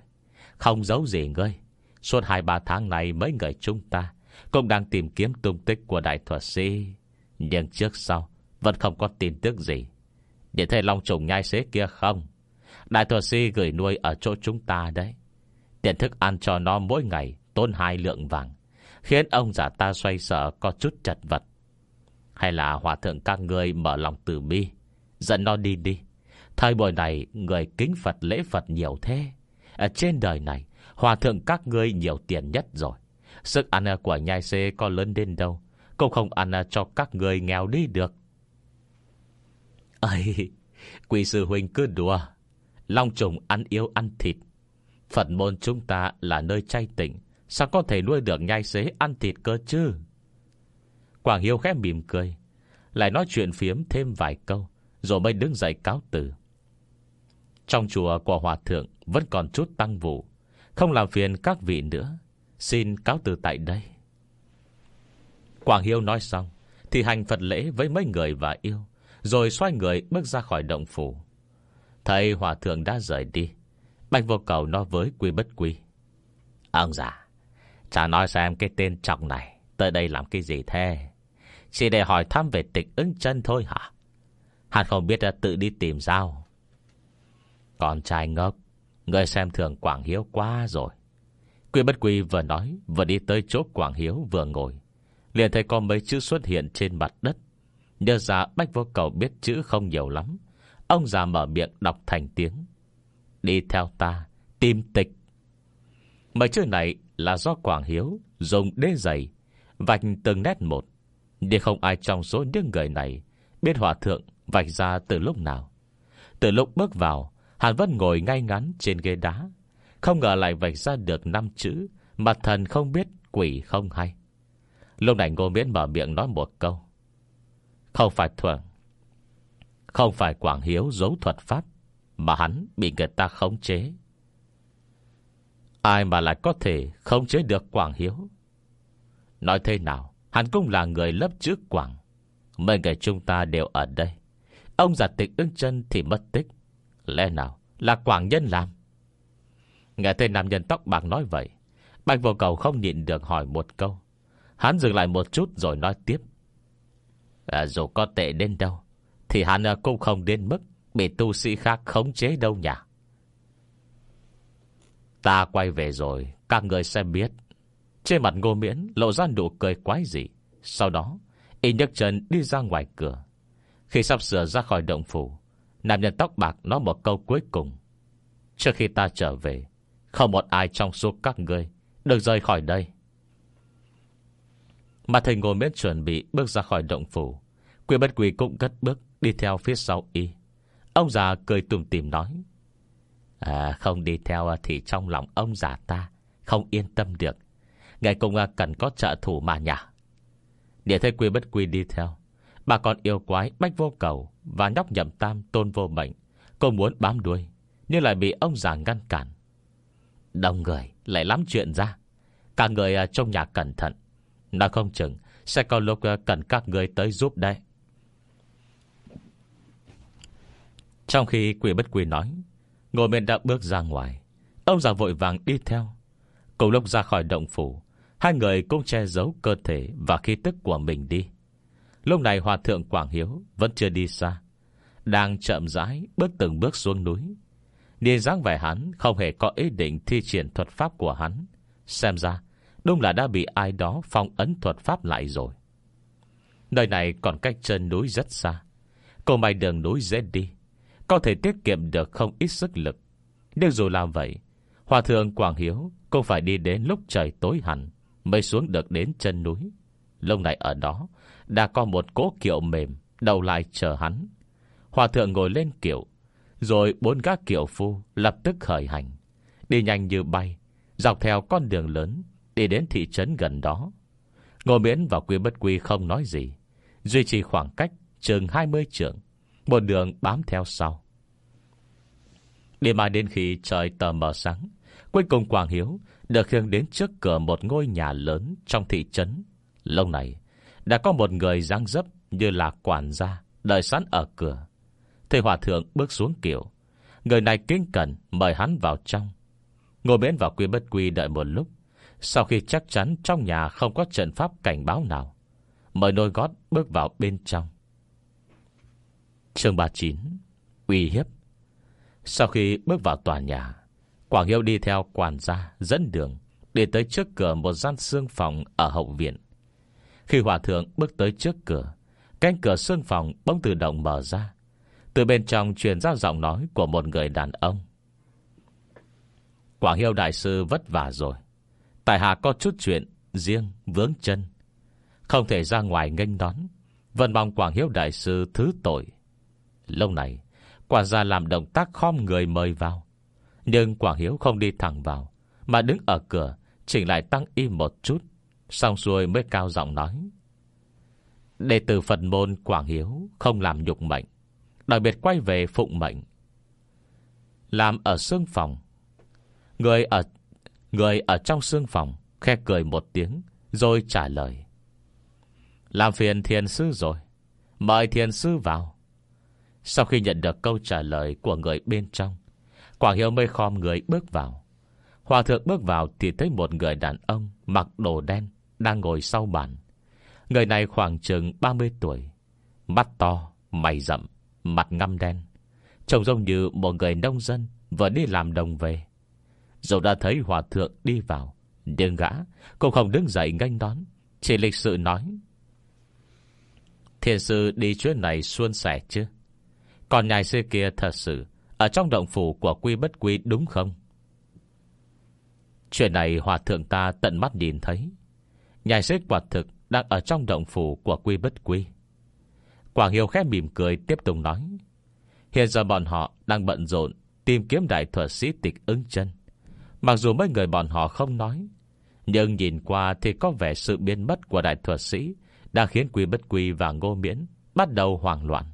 Không giấu gì ngươi Suốt hai, ba tháng này mấy người chúng ta Cũng đang tìm kiếm tung tích của đại thuật sĩ. Nhưng trước sau, Vẫn không có tin tức gì. Để thấy Long trùng nhai xế kia không? Đại thuật sĩ gửi nuôi ở chỗ chúng ta đấy. Tiền thức ăn cho nó mỗi ngày, Tốn hai lượng vàng, Khiến ông già ta xoay sở có chút chật vật. Hay là hòa thượng các người Mở lòng từ bi, Dẫn nó đi đi. Thời buổi này người kính Phật lễ Phật nhiều thế. Ở trên đời này Hòa thượng các ngươi nhiều tiền nhất rồi. Sức ăn của nhai xê có lớn đến đâu? Cũng không ăn cho các người nghèo đi được. Ây Quỷ sư huynh cứ đùa. Long trùng ăn yếu ăn thịt. Phật môn chúng ta là nơi chay tịnh. Sao có thể nuôi được nhai xế ăn thịt cơ chứ? Quảng Hiếu khẽ mỉm cười. Lại nói chuyện phiếm thêm vài câu, Rồi mới đứng dậy cáo từ. Trong chùa của Hòa Thượng Vẫn còn chút tăng vụ. Không làm phiền các vị nữa. Xin cáo từ tại đây. Quảng Hiếu nói xong, Thì hành Phật lễ với mấy người và yêu, Rồi xoay người bước ra khỏi động phủ. Thầy hòa thượng đã rời đi. Bạch vô cầu nói với quy bất quy, Ông già Chả nói xem cái tên trọng này Tới đây làm cái gì thế? Chỉ để hỏi thăm về tịch ứng chân thôi hả? Hắn không biết là tự đi tìm sao. Con trai ngốc Người xem thường Quảng Hiếu quá rồi. Quy bất quy vừa nói, Vừa đi tới chỗ Quảng Hiếu vừa ngồi. Liền thấy có mấy chữ xuất hiện trên mặt đất. Nhớ ra Bách Vô Cầu biết chữ không nhiều lắm. Ông già mở miệng đọc thành tiếng. Đi theo ta, Tìm tịch. Mấy chữ này là do Quảng Hiếu Dùng đế giày Vạch từng nét một. Nhưng không ai trong số những người này Biết hòa thượng vạch ra từ lúc nào. Từ lúc bước vào Hàn Vân ngồi ngay ngắn trên ghế đá. Không ngờ lại vạch ra được năm chữ, Mà thần không biết quỷ không hay. Lúc này Ngô Miễn mở miệng nói một câu. Không phải thuận Không phải Quảng Hiếu giấu thuật pháp, Mà hắn bị người ta khống chế. Ai mà lại có thể khống chế được Quảng Hiếu? Nói thế nào, Hắn cũng là người lớp trước Quảng. Mấy người chúng ta đều ở đây. Ông giả tịch ưng chân thì mất tích. Lẽ nào là Quảng Nhân làm? Nghe tên nam nhân tóc bạc nói vậy Bạch vô cầu không nhịn được hỏi một câu. Hắn dừng lại một chút rồi nói tiếp. À, Dù có tệ đến đâu Thì hắn à, cũng không đến mức Bị tu sĩ khác khống chế đâu nhỉ? Ta quay về rồi Các người sẽ biết. Trên mặt ngô miễn lộ ra nụ cười quái dị. Sau đó Y nhấc chân đi ra ngoài cửa. Khi sắp sửa ra khỏi động phủ Nam nhân tóc bạc nói một câu cuối cùng. Trước khi ta trở về, Không một ai trong số các ngươi Được rời khỏi đây. Mà thầy ngồi miễn chuẩn bị Bước ra khỏi động phủ Quỷ bất quỳ cũng cất bước Đi theo phía sau y. Ông già cười tùm tìm nói À không đi theo thì trong lòng ông già ta Không yên tâm được. Ngài cũng cần có trợ thủ mà nhả Để thấy quy bất quy đi theo Bà con yêu quái bách vô cầu Và nhóc nhậm tam tôn vô mệnh. Cô muốn bám đuôi, Nhưng lại bị ông già ngăn cản. Đông người, lại lắm chuyện ra. Cả người à, trong nhà cẩn thận. Nó không chừng Sẽ có lúc à, cần các người tới giúp đây Trong khi quỷ bất quỷ nói Ngồi bên đã bước ra ngoài. Ông già vội vàng đi theo. Cùng lúc ra khỏi động phủ, Hai người cũng che giấu cơ thể Và khí tức của mình đi. Lúc này Hòa Thượng Quảng Hiếu Vẫn chưa đi xa, Đang chậm rãi bước từng bước xuống núi. Nhìn dáng vẻ hắn, Không hề có ý định thi triển thuật pháp của hắn. Xem ra, Đúng là đã bị ai đó phong ấn thuật pháp lại rồi. Nơi này còn cách chân núi rất xa. Cô mày đường núi dễ đi, Có thể tiết kiệm được không ít sức lực. Nhưng dù làm vậy, Hòa thượng Quảng Hiếu Cũng phải đi đến lúc trời tối hẳn Mới xuống được đến chân núi. Lúc này ở đó đã có một cỗ kiệu mềm, Đầu lại chờ hắn. Hòa thượng ngồi lên kiệu, Rồi bốn gác kiệu phu lập tức khởi hành, Đi nhanh như bay, Dọc theo con đường lớn Đi đến thị trấn gần đó. Ngô Miễn và Quy Bất Quy không nói gì, Duy trì khoảng cách chừng 20 trượng, Một đường bám theo sau. Đi mãi đến khi trời tờ mờ sáng, Cuối cùng Quảng Hiếu Được khiêng đến trước cửa một ngôi nhà lớn Trong thị trấn. Lâu này đã có một người dáng dấp như là quản gia, Đợi sẵn ở cửa. Thầy Hòa Thượng bước xuống kiểu Người này kính cẩn mời hắn vào trong. Ngồi bên vào quy bất quy đợi một lúc. Sau khi chắc chắn trong nhà không có trận pháp cảnh báo nào, Mời nôi gót bước vào bên trong. Chương 39 Uy hiếp. Sau khi bước vào tòa nhà, Quảng Hiếu đi theo quản gia dẫn đường Để tới trước cửa một gian xương phòng Ở hậu viện. Khi hòa thượng bước tới trước cửa, Cánh cửa xương phòng bỗng tự động mở ra. Từ bên trong truyền ra giọng nói Của một người đàn ông. Quảng Hiếu Đại Sư vất vả rồi. Tại hạ có chút chuyện Riêng, vướng chân. Không thể ra ngoài nghênh đón. Vân mong Quảng Hiếu Đại Sư thứ tội. Lâu này, quả gia làm động tác khom người mời vào. Nhưng Quảng Hiếu không đi thẳng vào, Mà đứng ở cửa, Chỉnh lại tăng im một chút. Xong xuôi mới cao giọng nói. Đệ tử Phật môn Quảng Hiếu Không làm nhục mệnh, Đặc biệt quay về phụng mệnh. Làm ở xương phòng. Người ở Người ở trong xương phòng Khe cười một tiếng Rồi trả lời. Làm phiền thiền sư rồi, Mời thiền sư vào. Sau khi nhận được câu trả lời Của người bên trong, Quảng Hiếu mới khom người bước vào. Hòa thượng bước vào thì thấy một người đàn ông Mặc đồ đen đang ngồi sau bàn. Người này khoảng chừng 30 tuổi Mắt to, mày rậm Mặt ngăm đen Trông giống như một người nông dân Vừa đi làm đồng về. Dù đã thấy hòa thượng đi vào Nhưng gã cũng không đứng dậy nganh đón Chỉ lịch sự nói Thiền sư đi chuyến này xuân sẻ chứ? Còn nhài sư kia thật sự Ở trong động phủ của quy bất quy đúng không? Chuyện này hòa thượng ta tận mắt nhìn thấy. Nhài xích quả thực Đang ở trong động phủ của quy bất quy. Quảng Hiếu khẽ mỉm cười, tiếp tục nói, Hiện giờ bọn họ đang bận rộn Tìm kiếm đại thuật sĩ tịch ứng chân. Mặc dù mấy người bọn họ không nói, Nhưng nhìn qua thì có vẻ sự biến mất của đại thuật sĩ Đã khiến Quy Bất Quy và Ngô Miễn Bắt đầu hoảng loạn.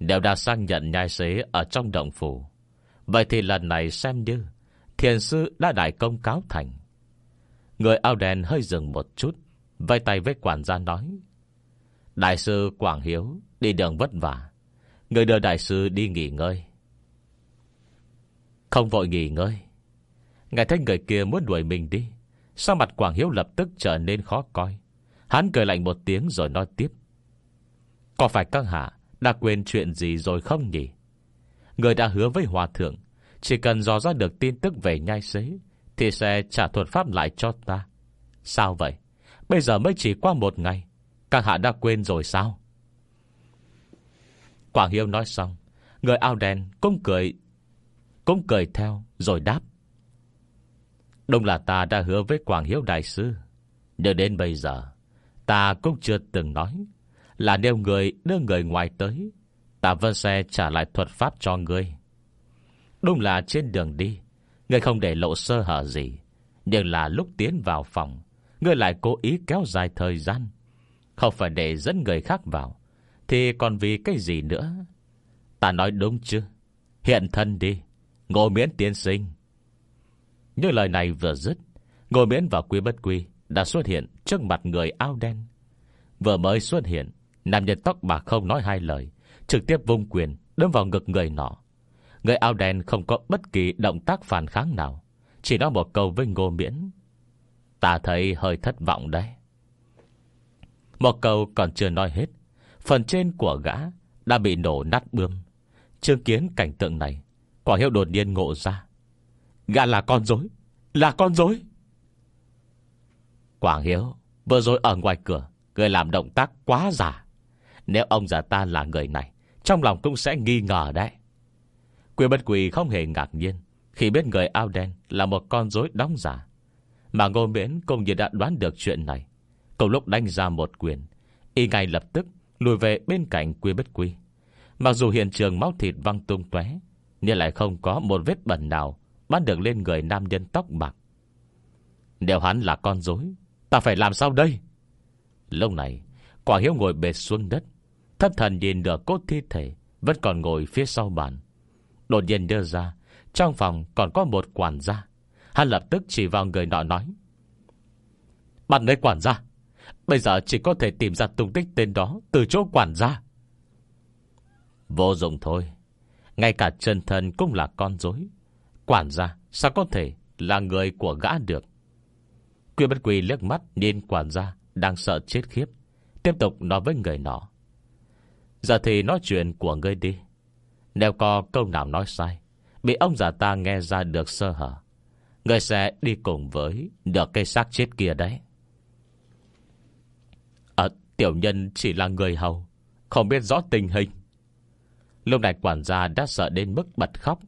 Đều đã sang nhận nhai xế Ở trong động phủ. Vậy thì lần này xem như Thiền sư đã đại công cáo thành. Người ao đen hơi dừng một chút, Vây tay với quản gia nói, Đại sư Quảng Hiếu, Đi đường vất vả. Người đưa đại sư đi nghỉ ngơi. Không vội nghỉ ngơi. Ngài thấy người kia muốn đuổi mình đi Sao mặt Quảng Hiếu lập tức trở nên khó coi. Hắn cười lạnh một tiếng rồi nói tiếp, Có phải các hạ Đã quên chuyện gì rồi không nhỉ? Người đã hứa với hòa thượng, Chỉ cần dò ra được tin tức về nhai xế thì sẽ trả thuật pháp lại cho ta. Sao vậy? Bây giờ mới chỉ qua một ngày. Các hạ đã quên rồi sao? Quảng Hiếu nói xong, Người ao đen cũng cười Cũng cười theo rồi đáp. Đúng là ta đã hứa với Quảng Hiếu Đại Sư. Nhưng đến bây giờ, Ta cũng chưa từng nói Là nếu người đưa người ngoài tới, Ta vẫn sẽ trả lại thuật pháp cho ngươi Đúng là trên đường đi Ngươi không để lộ sơ hở gì, Nhưng là lúc tiến vào phòng, Ngươi lại cố ý kéo dài thời gian. Không phải để dẫn người khác vào, thì còn vì cái gì nữa? Ta nói đúng chứ? Hiện thân đi, Ngô miễn tiến sinh. Như lời này vừa dứt, Ngô miễn và quý bất quy Đã xuất hiện trước mặt người áo đen. Vừa mới xuất hiện, Nam nhân tóc bạc không nói hai lời, Trực tiếp vung quyền, đâm vào ngực người nọ. Người áo đen không có bất kỳ động tác phản kháng nào, Chỉ nói một câu với ngô miễn. Ta thấy hơi thất vọng đấy. Một câu còn chưa nói hết, Phần trên của gã Đã bị nổ nát bươm. Trương kiến cảnh tượng này, Quả hiệu đột nhiên ngộ ra. Gã là con dối Là con dối Quảng Hiếu, Vừa rồi ở ngoài cửa, Người làm động tác quá giả. Nếu ông già ta là người này, Trong lòng cũng sẽ nghi ngờ đấy. Quyền bất quỳ không hề ngạc nhiên Khi biết người ao đen là một con rối đóng giả. Mà ngô miễn cũng như đã đoán được chuyện này, Cùng lúc đánh ra một quyền, Y ngay lập tức Lùi về bên cạnh quy bất quy Mặc dù hiện trường máu thịt văng tung tóe, Nhưng lại không có một vết bẩn nào Bắt được lên người nam nhân tóc bạc. Nếu hắn là con dối Ta phải làm sao đây? Lúc này, Quả hiếu ngồi bệt xuống đất, Thất thần nhìn được cốt thi thể Vẫn còn ngồi phía sau bàn. Đột nhiên đưa ra, Trong phòng còn có một quản gia. Hắn lập tức chỉ vào người nọ nói, Bạn lấy quản gia, Bây giờ chỉ có thể tìm ra tung tích tên đó Từ chỗ quản gia. Vô dụng thôi, Ngay cả chân thân cũng là con dối Quản gia sao có thể Là người của gã được? Quyên bất quỳ liếc mắt nhìn quản gia Đang sợ chết khiếp, Tiếp tục nói với người nọ, Giờ thì nói chuyện của ngươi đi. Nếu có câu nào nói sai, Bị ông già ta nghe ra được sơ hở, Người sẽ đi cùng với Được cây xác chết kia đấy. Ờ, tiểu nhân chỉ là người hầu, Không biết rõ tình hình. Lúc này quản gia đã sợ đến mức bật khóc,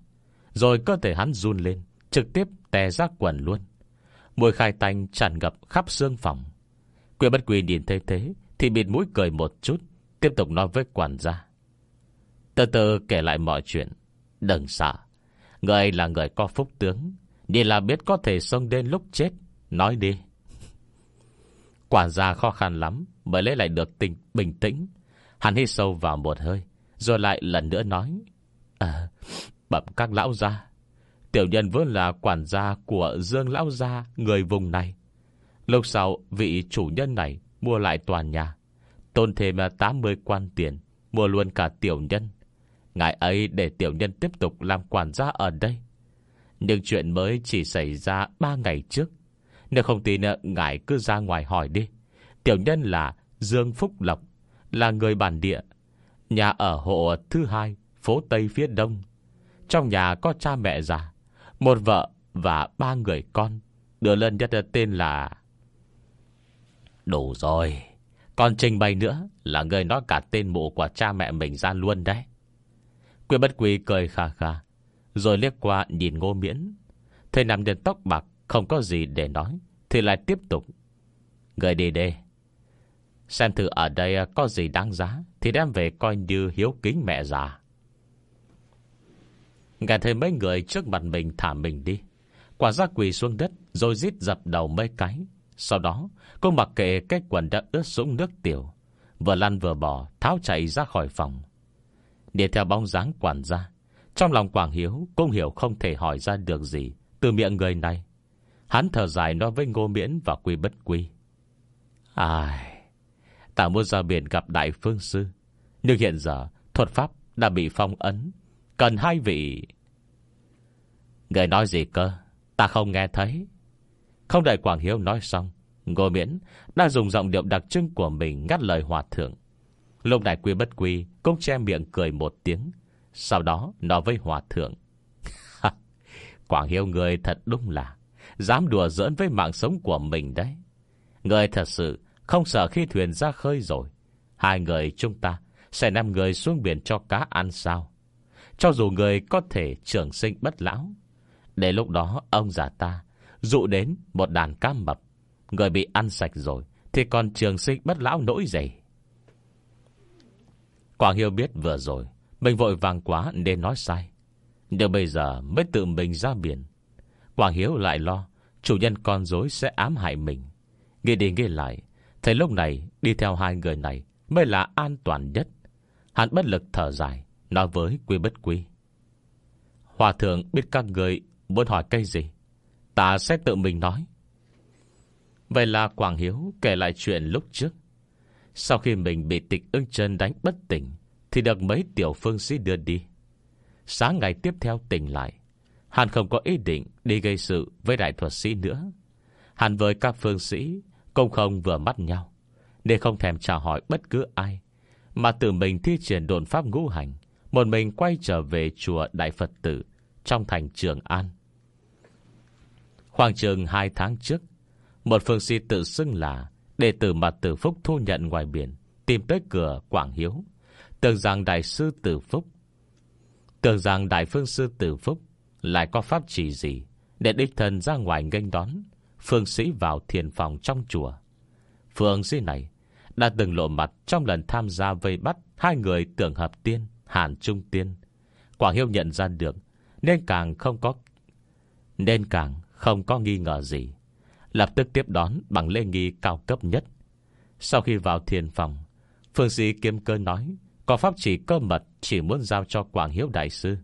Rồi cơ thể hắn run lên, Trực tiếp tè ra quần luôn. Mùi khai tanh tràn ngập khắp xương phòng. Quyền bất quỳ nhìn thấy thế Thì bịt mũi cười một chút, Tiếp tục nói với quản gia. Từ từ kể lại mọi chuyện. Đừng sợ. Người là người có phúc tướng. Đi là biết có thể xông đến lúc chết. Nói đi. <laughs> Quản gia khó khăn lắm Mới lấy lại được tình bình tĩnh. Hắn hít sâu vào một hơi, Rồi lại lần nữa nói À bẩm các lão gia. Tiểu nhân vốn là quản gia của Dương Lão Gia, Người vùng này. Lúc sau, vị chủ nhân này Mua lại toàn nhà. Tôn thêm 80 quan tiền, Mua luôn cả tiểu nhân. Ngài ấy để tiểu nhân tiếp tục làm quản gia ở đây. Nhưng chuyện mới chỉ xảy ra ba ngày trước. Nếu không tin, Ngài cứ ra ngoài hỏi đi. Tiểu nhân là Dương Phúc Lộc, Là người bản địa. Nhà ở hộ thứ hai, Phố Tây phía đông. Trong nhà có cha mẹ già, Một vợ và ba người con. Đứa lần nhất tên là Đủ rồi. Còn trình bày nữa Là người nói cả tên mụ của cha mẹ mình ra luôn đấy. Quyên bất quỳ cười kha kha, Rồi liếc qua nhìn ngô miễn. Thầy nằm đến tóc bạc Không có gì để nói, Thì lại tiếp tục. Người đi đi Xem thử ở đây có gì đáng giá, Thì đem về coi như hiếu kính mẹ già. Nghe thấy mấy người trước mặt mình thả mình đi, Quả ra quỳ xuống đất Rồi rít dập đầu mấy cái. Sau đó, cô mặc kệ cái quần đã ướt sũng nước tiểu, Vừa lăn vừa bỏ Tháo chạy ra khỏi phòng. Đi theo bóng dáng quản gia. Trong lòng Quảng Hiếu cũng hiểu không thể hỏi ra được gì Từ miệng người này. Hắn thở dài nói với Ngô Miễn và Quy Bất Quy. Ai, Ta muốn ra biển gặp Đại Phương Sư. Nhưng hiện giờ, thuật pháp đã bị phong ấn. Cần hai vị. Người nói gì cơ? Ta không nghe thấy. Không đợi Quảng Hiếu nói xong, Ngô Miễn đã dùng giọng điệu đặc trưng của mình Ngắt lời hòa thượng. Lúc này quy bất quy Cũng che miệng cười một tiếng, Sau đó nói với hòa thượng. <laughs> Quảng Hiếu người thật đúng là Dám đùa giỡn với mạng sống của mình đấy. Người thật sự Không sợ khi thuyền ra khơi rồi. Hai người chúng ta Sẽ nằm người xuống biển cho cá ăn sao? Cho dù người có thể trưởng sinh bất lão, Để lúc đó ông già ta Dụ đến một đàn cá mập, Người bị ăn sạch rồi Thì còn trường sinh bất lão nỗi gì Quảng Hiếu biết vừa rồi, Mình vội vàng quá nên nói sai. Nhưng bây giờ mới tự mình ra biển. Quảng Hiếu lại lo, Chủ nhân con dối sẽ ám hại mình. Nghĩ đi nghĩ lại, Thấy lúc này đi theo hai người này Mới là an toàn nhất. Hắn bất lực thở dài, Nói với quy bất quy. Hòa thượng biết các người muốn hỏi cây gì? Ta sẽ tự mình nói. Vậy là Quảng Hiếu kể lại chuyện lúc trước sau khi mình bị tịch ưng chân đánh bất tỉnh, Thì được mấy tiểu phương sĩ đưa đi. Sáng ngày tiếp theo tỉnh lại, hàn không có ý định đi gây sự với đại thuật sĩ nữa. Hàn với các phương sĩ công không vừa mắt nhau, Nên không thèm chào hỏi bất cứ ai, Mà tự mình thi triển đồn pháp ngũ hành, Một mình quay trở về chùa Đại Phật Tử Trong thành Trường An. Khoảng trường hai tháng trước, Một phương sĩ tự xưng là Đệ tử mà Tử Phúc thu nhận ngoài biển, Tìm tới cửa Quảng Hiếu. Tưởng rằng Đại sư Tử Phúc, Tưởng rằng Đại Phương Sư Tử Phúc Lại có pháp chỉ gì Để đích thân ra ngoài nghênh đón Phương sĩ vào thiền phòng trong chùa. Phương sĩ này Đã từng lộ mặt trong lần tham gia vây bắt Hai người tưởng hợp tiên, Hàn Trung Tiên. Quảng Hiếu nhận ra được, Nên càng không có, Nên càng không có nghi ngờ gì. Lập tức tiếp đón bằng lễ nghi cao cấp nhất. Sau khi vào thiền phòng, Phương sĩ kiếm cơ nói, Có pháp chỉ cơ mật, Chỉ muốn giao cho Quảng Hiếu Đại Sư.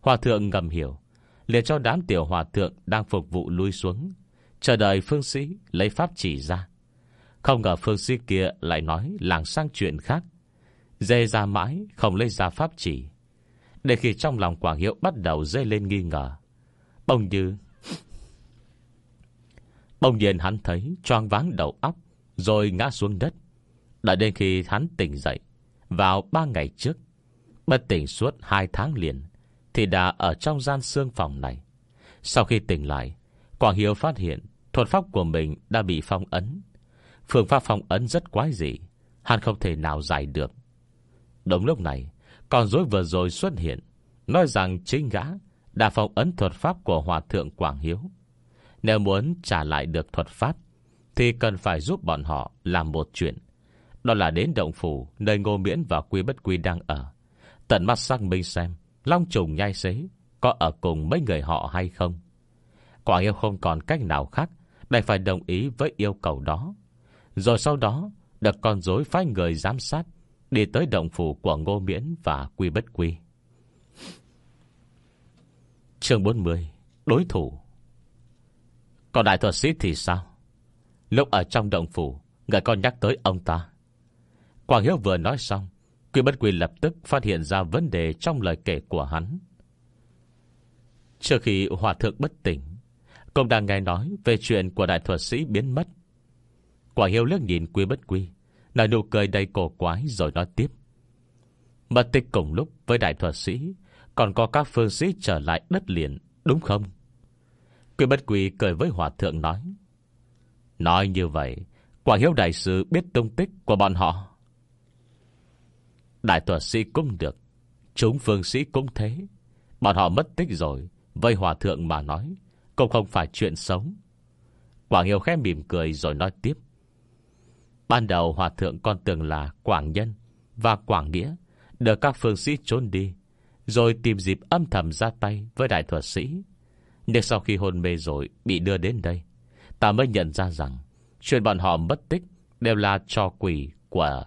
Hòa thượng ngầm hiểu, liền cho đám tiểu hòa thượng Đang phục vụ lui xuống, Chờ đợi phương sĩ lấy pháp chỉ ra. Không ngờ phương sĩ kia lại nói Làng sang chuyện khác, Dê ra mãi, không lấy ra pháp chỉ. Để khi trong lòng Quảng Hiếu Bắt đầu dây lên nghi ngờ Bông như Bỗng nhiên hắn thấy choang váng đầu óc, Rồi ngã xuống đất. Đợi đến khi hắn tỉnh dậy, Vào ba ngày trước, Bất tỉnh suốt hai tháng liền, Thì đã ở trong gian xương phòng này. Sau khi tỉnh lại Quảng Hiếu phát hiện Thuật pháp của mình đã bị phong ấn. Phương pháp phong ấn rất quái dị, Hắn không thể nào giải được. Đúng lúc này, Con dối vừa rồi xuất hiện, Nói rằng chính gã Đã phong ấn thuật pháp của Hòa Thượng Quảng Hiếu nếu muốn trả lại được thuật pháp, Thì cần phải giúp bọn họ làm một chuyện. Đó là đến động phủ Nơi ngô miễn và quy bất quy đang ở. Tận mắt xác minh xem, Long trùng nhai xế Có ở cùng mấy người họ hay không. Quả yêu không còn cách nào khác, Đành phải đồng ý với yêu cầu đó. Rồi sau đó, Được con dối phái người giám sát, Đi tới động phủ của Ngô Miễn và Quy Bất Quy. Chương 40 đối thủ. Còn đại thuật sĩ thì sao? Lúc ở trong động phủ, Người con nhắc tới ông ta. Quảng Hiếu vừa nói xong, Quy bất quy lập tức phát hiện ra vấn đề Trong lời kể của hắn. Trước khi hòa thượng bất tỉnh Công đang nghe nói Về chuyện của đại thuật sĩ biến mất. Quảng Hiếu liếc nhìn Quy bất quy, Nở nụ cười đầy cổ quái rồi nói tiếp. Mất tích cùng lúc với đại thuật sĩ, Còn có các phương sĩ trở lại đất liền, Đúng không? Quy bất quy cười với hòa thượng nói Nói như vậy, quả Hiếu Đại Sư biết tung tích của bọn họ. Đại thuật sĩ cũng được, Chúng phương sĩ cũng thế. Bọn họ mất tích rồi, Vây hòa thượng mà nói, Cũng không phải chuyện sống Quảng Hiếu khẽ mỉm cười rồi nói tiếp, Ban đầu hòa thượng con tưởng là Quảng Nhân Và Quảng Nghĩa Được các phương sĩ trốn đi, Rồi tìm dịp âm thầm ra tay Với đại thuật sĩ. Nhưng sau khi hôn mê rồi Bị đưa đến đây, Ta mới nhận ra rằng Chuyện bọn họ mất tích Đều là cho quỷ của,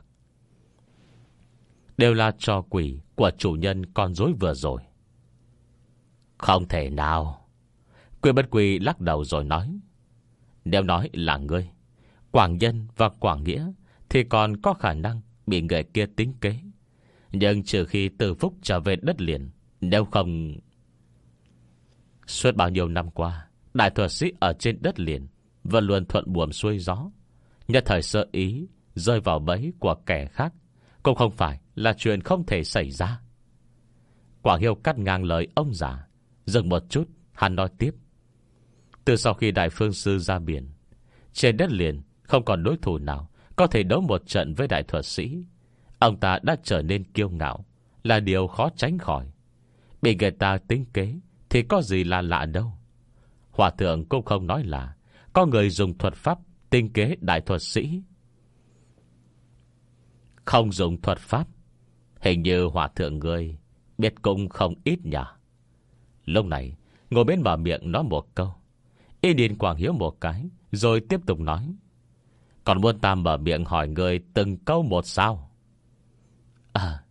Đều là cho quỷ Của chủ nhân con dối vừa rồi. Không thể nào. Quyên bất quỷ lắc đầu rồi nói, Nếu nói là ngươi, Quảng Nhân và Quảng Nghĩa Thì còn có khả năng Bị người kia tính kế. Nhưng trừ khi từ phúc trở về đất liền, Nếu không Suốt bao nhiêu năm qua, Đại thuật sĩ ở trên đất liền Vẫn luôn thuận buồm xuôi gió. Nhất thời sơ ý Rơi vào bẫy của kẻ khác Cũng không phải là chuyện không thể xảy ra. Quảng hiêu cắt ngang lời ông già, Dừng một chút, Hắn nói tiếp. Từ sau khi Đại Phương Sư ra biển, Trên đất liền không còn đối thủ nào Có thể đấu một trận với đại thuật sĩ. Ông ta đã trở nên kiêu ngạo, Là điều khó tránh khỏi. Bị người ta tính kế thì có gì là lạ đâu. Hòa thượng cũng không nói là Có người dùng thuật pháp tinh kế đại thuật sĩ. Không dùng thuật pháp, Hình như hòa thượng người Biết cũng không ít nhỉ. Lúc này, Ngồi bên mở miệng nói một câu. Y điền quảng hiếu một cái, Rồi tiếp tục nói. Còn muốn ta mở miệng hỏi người từng câu một sao? À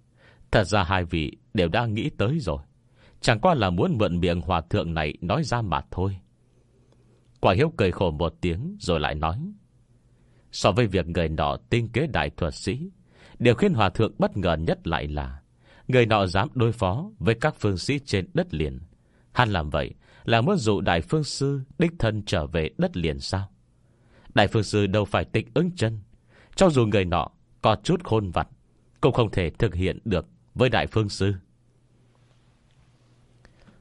Thật ra hai vị đều đã nghĩ tới rồi. Chẳng qua là muốn mượn miệng hòa thượng này Nói ra mà thôi. Quả hiếu cười khổ một tiếng Rồi lại nói, So với việc người nọ tinh kế đại thuật sĩ, Điều khiến hòa thượng bất ngờ nhất lại là Người nọ dám đối phó Với các phương sĩ trên đất liền. Hắn làm vậy là muốn dụ đại phương sư Đích thân trở về đất liền sao? Đại phương sư đâu phải tịch ứng chân, Cho dù người nọ có chút khôn vặt, Cũng không thể thực hiện được Với đại phương sư.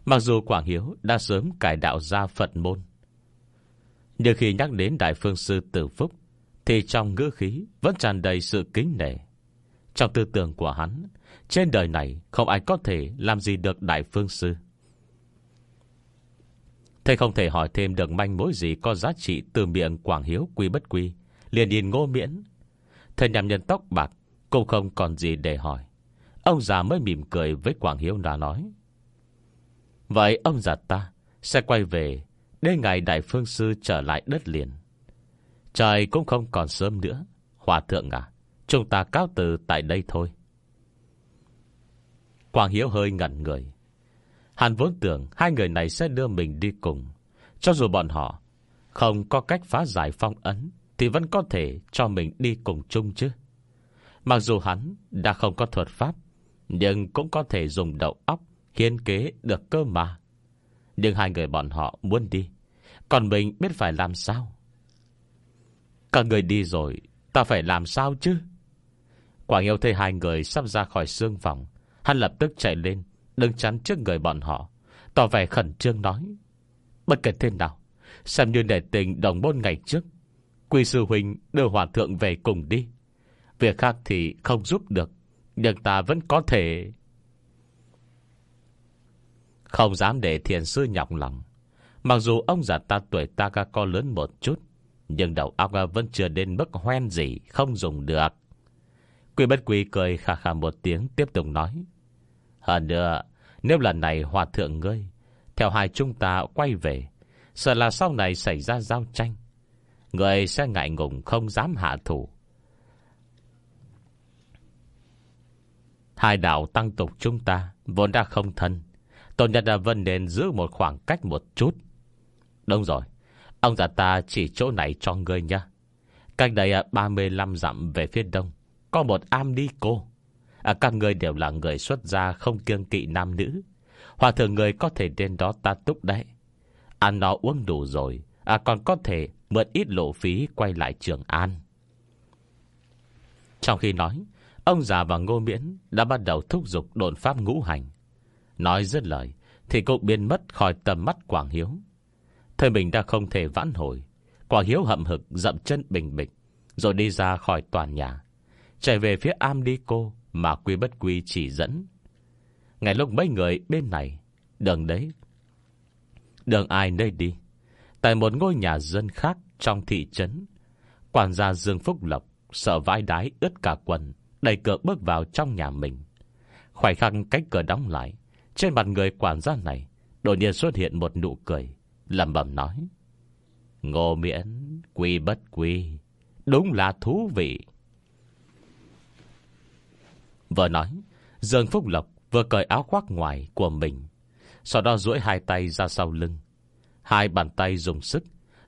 Mặc dù Quảng Hiếu Đã sớm cải đạo ra Phật môn, Nhưng khi nhắc đến Đại phương sư tử phúc, Thì trong ngữ khí Vẫn tràn đầy sự kính nể. Trong tư tưởng của hắn, Trên đời này không ai có thể Làm gì được Đại phương sư. Thế không thể hỏi thêm được manh mối gì Có giá trị từ miệng Quảng Hiếu quy bất quy, Liền nhìn ngô miễn. Thầy nhằm nhân tóc bạc Cũng không còn gì để hỏi. Ông già mới mỉm cười với Quảng Hiếu đã nói. Vậy ông già ta Sẽ quay về Để ngày Đại Phương Sư trở lại đất liền Trời cũng không còn sớm nữa Hòa thượng à Chúng ta cáo từ tại đây thôi quang Hiếu hơi ngẩn người Hắn vốn tưởng hai người này sẽ đưa mình đi cùng. Cho dù bọn họ không có cách phá giải phong ấn, thì vẫn có thể cho mình đi cùng chung chứ. Mặc dù hắn đã không có thuật pháp, nhưng cũng có thể dùng đầu óc hiên kế được cơ mà. Nhưng hai người bọn họ muốn đi, còn mình biết phải làm sao? Cả người đi rồi, ta phải làm sao chứ? Quảng yêu thấy hai người sắp ra khỏi xương phòng, hắn lập tức chạy lên, Đứng chắn trước người bọn họ Tỏ vẻ khẩn trương nói Bất kể thế nào Xem như để tình đồng môn ngày trước Quy sư huynh đưa hòa thượng về cùng đi Việc khác thì không giúp được Nhưng ta vẫn có thể không dám để thiền sư nhọc lòng Mặc dù ông già ta tuổi ta ca co lớn một chút Nhưng đầu óc vẫn chưa đến mức hoen gì Không dùng được Quy bất quy cười khà khà một tiếng Tiếp tục nói hơn nữa, nếu lần này hòa thượng ngươi, theo hai chúng ta quay về, sợ là sau này xảy ra giao tranh. Người sẽ ngại ngùng không dám hạ thủ. Hai đạo tăng tục chúng ta vốn đã không thân. Tôn Nhật là Vân nên giữ một khoảng cách một chút. Đúng rồi Ông già ta chỉ chỗ này cho ngươi nha Cách đây à, 35 dặm về phía đông Có một am đi cô. À, Các người đều là người xuất gia Không kiêng kỵ nam nữ. Hòa thượng người có thể đến đó ta túc đấy. Ăn nó uống đủ rồi à, Còn có thể mượn ít lộ phí Quay lại trường an. Trong khi nói Ông già và ngô miễn Đã bắt đầu thúc giục đồn pháp ngũ hành. Nói rất lời, Thì cũng biến mất khỏi tầm mắt Quảng Hiếu. Thời mình đã không thể vãn hồi. Quảng Hiếu hậm hực, dậm chân bình bịch, Rồi đi ra khỏi toàn nhà. Chạy về phía am đi cô Mà quy bất quy chỉ dẫn. Ngày lúc mấy người bên này, Đường đấy, Đường ai nơi đi. Tại một ngôi nhà dân khác Trong thị trấn, Quản gia Dương Phúc Lộc Sợ vãi đái ướt cả quần, Đẩy cửa bước vào trong nhà mình. Khoảnh khắc cánh cửa đóng lại trên mặt người quản gia này, Đột nhiên xuất hiện một nụ cười Lầm bầm nói. Ngô miễn, quy bất quy, Đúng là thú vị. Vừa nói, Dương Phúc Lộc vừa cởi áo khoác ngoài của mình, Sau đó duỗi hai tay ra sau lưng. Hai bàn tay dùng sức,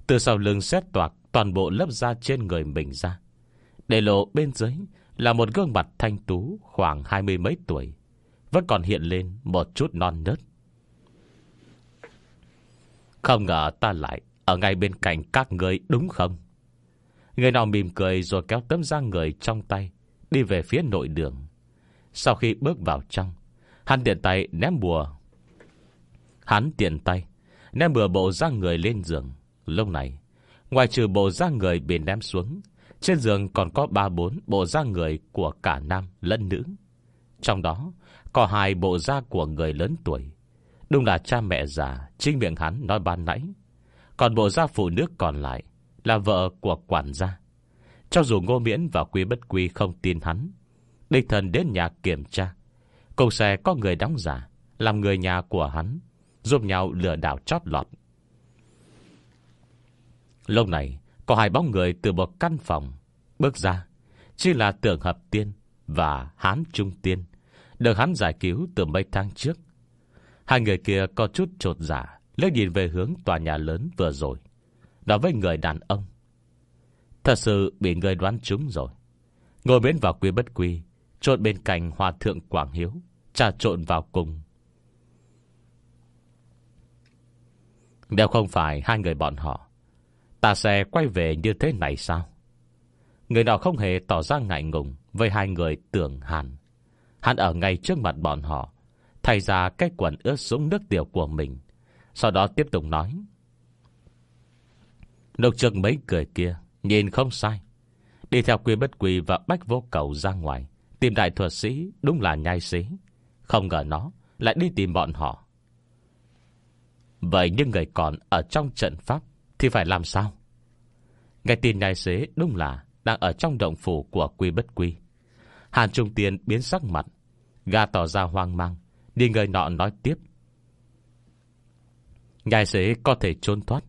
Từ sau lưng xét toạc Toàn bộ lớp da trên người mình ra. Để lộ bên dưới Là một gương mặt thanh tú, Khoảng hai mươi mấy tuổi vẫn còn hiện lên một chút non nớt. Không ngờ ta lại Ở ngay bên cạnh các người, đúng không? Người nào mỉm cười Rồi kéo tấm da người trong tay, Đi về phía nội đường. Sau khi bước vào trong, Hắn tiện tay ném bùa. Hắn tiện tay Ném bừa bộ da người lên giường. Lúc này, Ngoài trừ bộ da người bị ném xuống, Trên giường còn có ba bốn bộ da người Của cả nam lẫn nữ. Trong đó có hai bộ da của người lớn tuổi. Đúng là cha mẹ già, Chính miệng hắn nói ban nãy. Còn bộ da phụ nữ còn lại Là vợ của quản gia. Cho dù ngô miễn và quý bất quy không tin hắn Địch thần đến nhà kiểm tra Cùng xe có người đóng giả, Làm người nhà của hắn, Giúp nhau lừa đảo chót lọt. Lúc này, Có hai bóng người từ một căn phòng Bước ra, Chỉ là tưởng hợp tiên Và hán trung tiên. Được hắn giải cứu từ mấy tháng trước. Hai người kia có chút trột dạ, giả lướt nhìn về hướng tòa nhà lớn vừa rồi, Nói với người đàn ông. Thật sự bị người đoán trúng rồi. Ngồi bên vào quy bất quy Trộn bên cạnh hòa thượng Quảng Hiếu, Trà trộn vào cùng. Nếu không phải hai người bọn họ, Ta sẽ quay về như thế này sao? Người nào không hề tỏ ra ngại ngùng Với hai người tưởng hàn. Hắn ở ngay trước mặt bọn họ. Thay ra cái quần ướt xuống nước tiểu của mình. Sau đó tiếp tục nói. Lục trường mấy cười kia Nhìn không sai. Đi theo quy bất quy và bách vô cầu ra ngoài, Tìm đại thuật sĩ đúng là nhai sĩ Không ngờ nó Lại đi tìm bọn họ. Vậy nhưng người còn Ở trong trận pháp Thì phải làm sao? Nghe tin nhai sĩ đúng là Đang ở trong động phủ của quy bất quy. Hàn Trung Tiên biến sắc mặt. Gà tỏ ra hoang mang. Đi người nọ nói tiếp. Ngài sĩ có thể trốn thoát.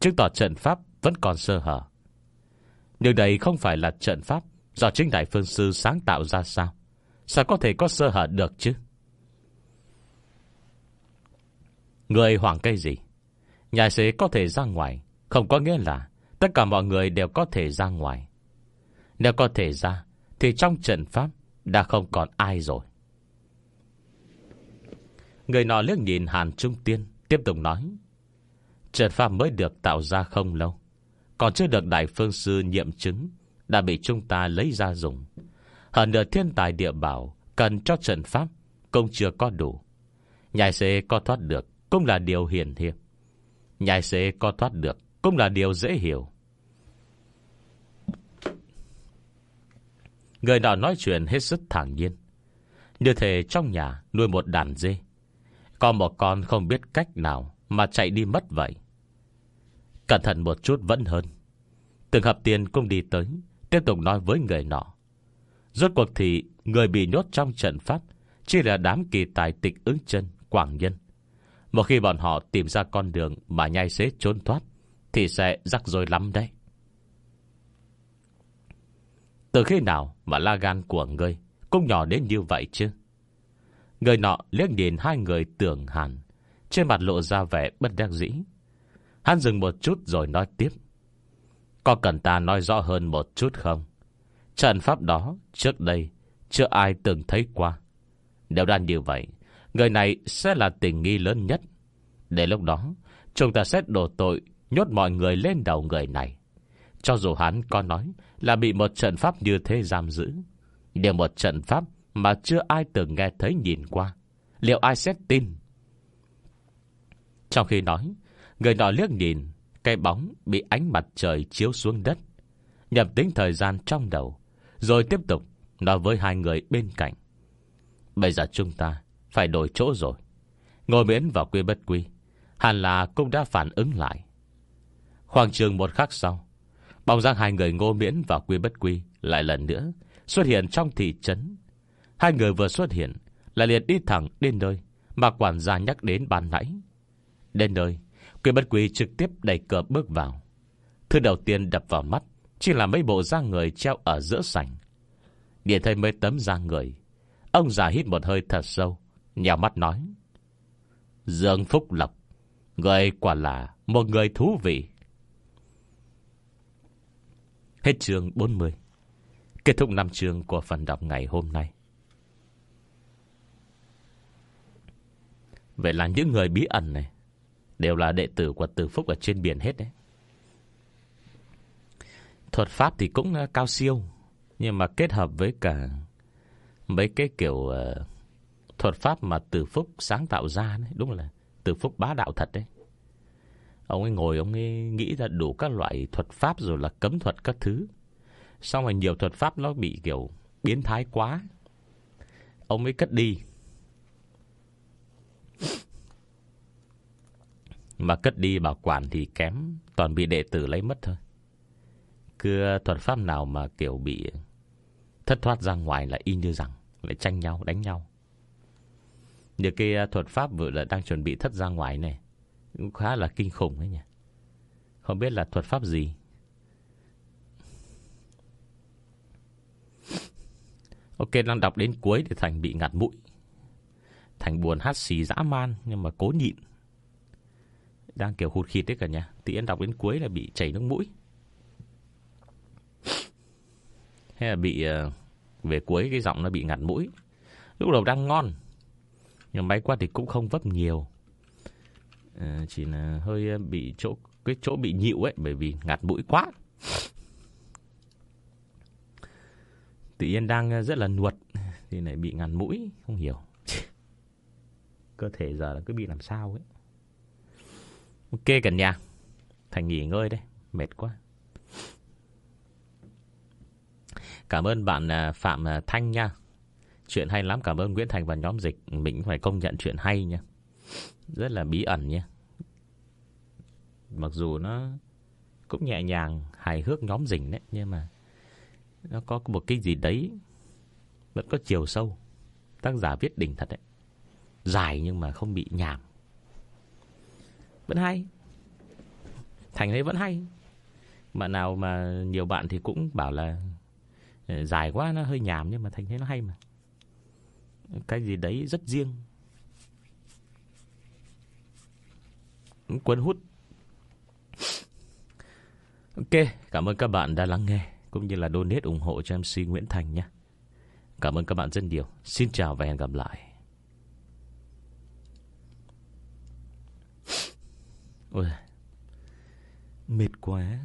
Chứng tỏ trận pháp vẫn còn sơ hở. Nhưng đây không phải là trận pháp Do chính Đại Phương Sư sáng tạo ra sao? Sao có thể có sơ hở được chứ? Người hoảng cây gì? Nhà sĩ có thể ra ngoài. Không có nghĩa là Tất cả mọi người đều có thể ra ngoài. Nếu có thể ra thì trong trận pháp Đã không còn ai rồi. Người nọ liếc nhìn Hàn Trung Tiên, Tiếp tục nói, Trận pháp mới được tạo ra không lâu, Còn chưa được Đại Phương Sư nhiệm chứng, Đã bị chúng ta lấy ra dùng. Hơn nữa thiên tài địa bảo Cần cho trận pháp Cũng chưa có đủ. Nhai xế có thoát được Cũng là điều hiển hiệp. Nhai xế có thoát được Cũng là điều dễ hiểu. Người nọ nói chuyện hết sức thẳng nhiên. Như thể trong nhà nuôi một đàn dê, Có một con không biết cách nào Mà chạy đi mất vậy. Cẩn thận một chút vẫn hơn. Từng hợp tiền cũng đi tới, Tiếp tục nói với người nọ. Rốt cuộc thì người bị nhốt trong trận pháp Chỉ là đám kỳ tài tịch ứng chân, Quảng nhân. Một khi bọn họ tìm ra con đường Mà nhai xế trốn thoát, Thì sẽ rắc rối lắm đấy. Từ khi nào mà la gan của ngươi. Cũng nhỏ đến như vậy chứ? Người nọ liếc nhìn hai người tưởng hẳn. Trên mặt lộ ra vẻ bất đắc dĩ. Hắn dừng một chút rồi nói tiếp. Có cần ta nói rõ hơn một chút không? Trận pháp đó Trước đây Chưa ai từng thấy qua. Nếu đang như vậy, Người này sẽ là tình nghi lớn nhất. Để lúc đó, Chúng ta sẽ đổ tội Nhốt mọi người lên đầu người này. Cho dù hắn có nói Là bị một trận pháp như thế giam giữ Điều một trận pháp Mà chưa ai từng nghe thấy nhìn qua, Liệu ai sẽ tin? Trong khi nói, Người nọ liếc nhìn Cây bóng bị ánh mặt trời chiếu xuống đất Nhập tính thời gian trong đầu, Rồi tiếp tục Nói với hai người bên cạnh. Bây giờ chúng ta Phải đổi chỗ rồi. Ngồi miễn vào quy bất quy, Hẳn là cũng đã phản ứng lại. Khoảng trường một khắc sau Bóng dáng hai người ngô miễn và quy bất quy Lại lần nữa Xuất hiện trong thị trấn. Hai người vừa xuất hiện Là liền đi thẳng đến nơi Mà quản gia nhắc đến ban nãy. Đến nơi, Quy bất quy trực tiếp đẩy cửa bước vào. Thứ đầu tiên đập vào mắt Chỉ là mấy bộ da người treo ở giữa sảnh. Điện thấy mấy tấm da người. Ông già hít một hơi thật sâu Nhào mắt nói, Dương Phúc Lộc, Người quả là một người thú vị. Hết chương 40 Kết thúc năm chương của phần đọc ngày hôm nay. Vậy là những người bí ẩn này Đều là đệ tử của Tử Phúc ở trên biển hết đấy. Thuật pháp thì cũng ờ, cao siêu Nhưng mà kết hợp với cả Mấy cái kiểu uh, Thuật pháp mà Tử Phúc sáng tạo ra đấy, Đúng là Tử Phúc bá đạo thật đấy. Ông ấy ngồi, ông ấy nghĩ ra đủ các loại thuật pháp Rồi là cấm thuật các thứ. Xong rồi nhiều thuật pháp nó bị kiểu Biến thái quá. Ông ấy cất đi. Mà cất đi bảo quản thì kém, Toàn bị đệ tử lấy mất thôi. Cứ thuật pháp nào mà kiểu bị Thất thoát ra ngoài là y như rằng, Lại tranh nhau, đánh nhau. Như cái à, thuật pháp vừa là đang chuẩn bị thất ra ngoài này cũng khá là kinh khủng đấy nhỉ. Không biết là thuật pháp gì. Ok, đang đọc đến cuối Thì Thành bị ngạt mũi. Thành buồn hát xì dã man, Nhưng mà cố nhịn. Đang kiểu hụt khịt đấy cả nhà. Tự em đọc đến cuối là bị chảy nước mũi. Hay là bị ờ, Về cuối cái giọng nó bị ngạt mũi. Lúc đầu đang ngon, Nhưng máy qua thì cũng không vấp nhiều. Ờ, chỉ là hơi ờ, bị chỗ, Cái chỗ bị nhịu ấy, Bởi vì ngạt mũi quá. Tự nhiên đang ờ, rất là nuột Thì lại bị ngạt mũi, Không hiểu. Cơ thể giờ là cứ bị làm sao ấy. Ok cả nhà, Thành nghỉ ngơi đây, Mệt quá. Cảm ơn bạn Phạm Thanh nha. Chuyện hay lắm, Cảm ơn Nguyễn Thành và nhóm dịch. Mình phải công nhận chuyện hay nha. Rất là bí ẩn nhé. Mặc dù nó Cũng nhẹ nhàng, hài hước, nhóm rỉnh đấy, Nhưng mà Nó có một cái gì đấy Vẫn có chiều sâu. Tác giả viết đỉnh thật đấy. Dài nhưng mà không bị nhàm. Vẫn hay. Thành đấy vẫn hay. Bạn nào mà nhiều bạn thì cũng bảo là ờ, Dài quá, nó hơi nhàm Nhưng mà Thành thấy nó hay mà. Cái gì đấy rất riêng. Cuốn hút. Ok Cảm ơn các bạn đã lắng nghe Cũng như là donate ủng hộ cho MC Nguyễn Thành nhé. Cảm ơn các bạn rất nhiều. Xin chào và hẹn gặp lại. Ôi, mệt quá.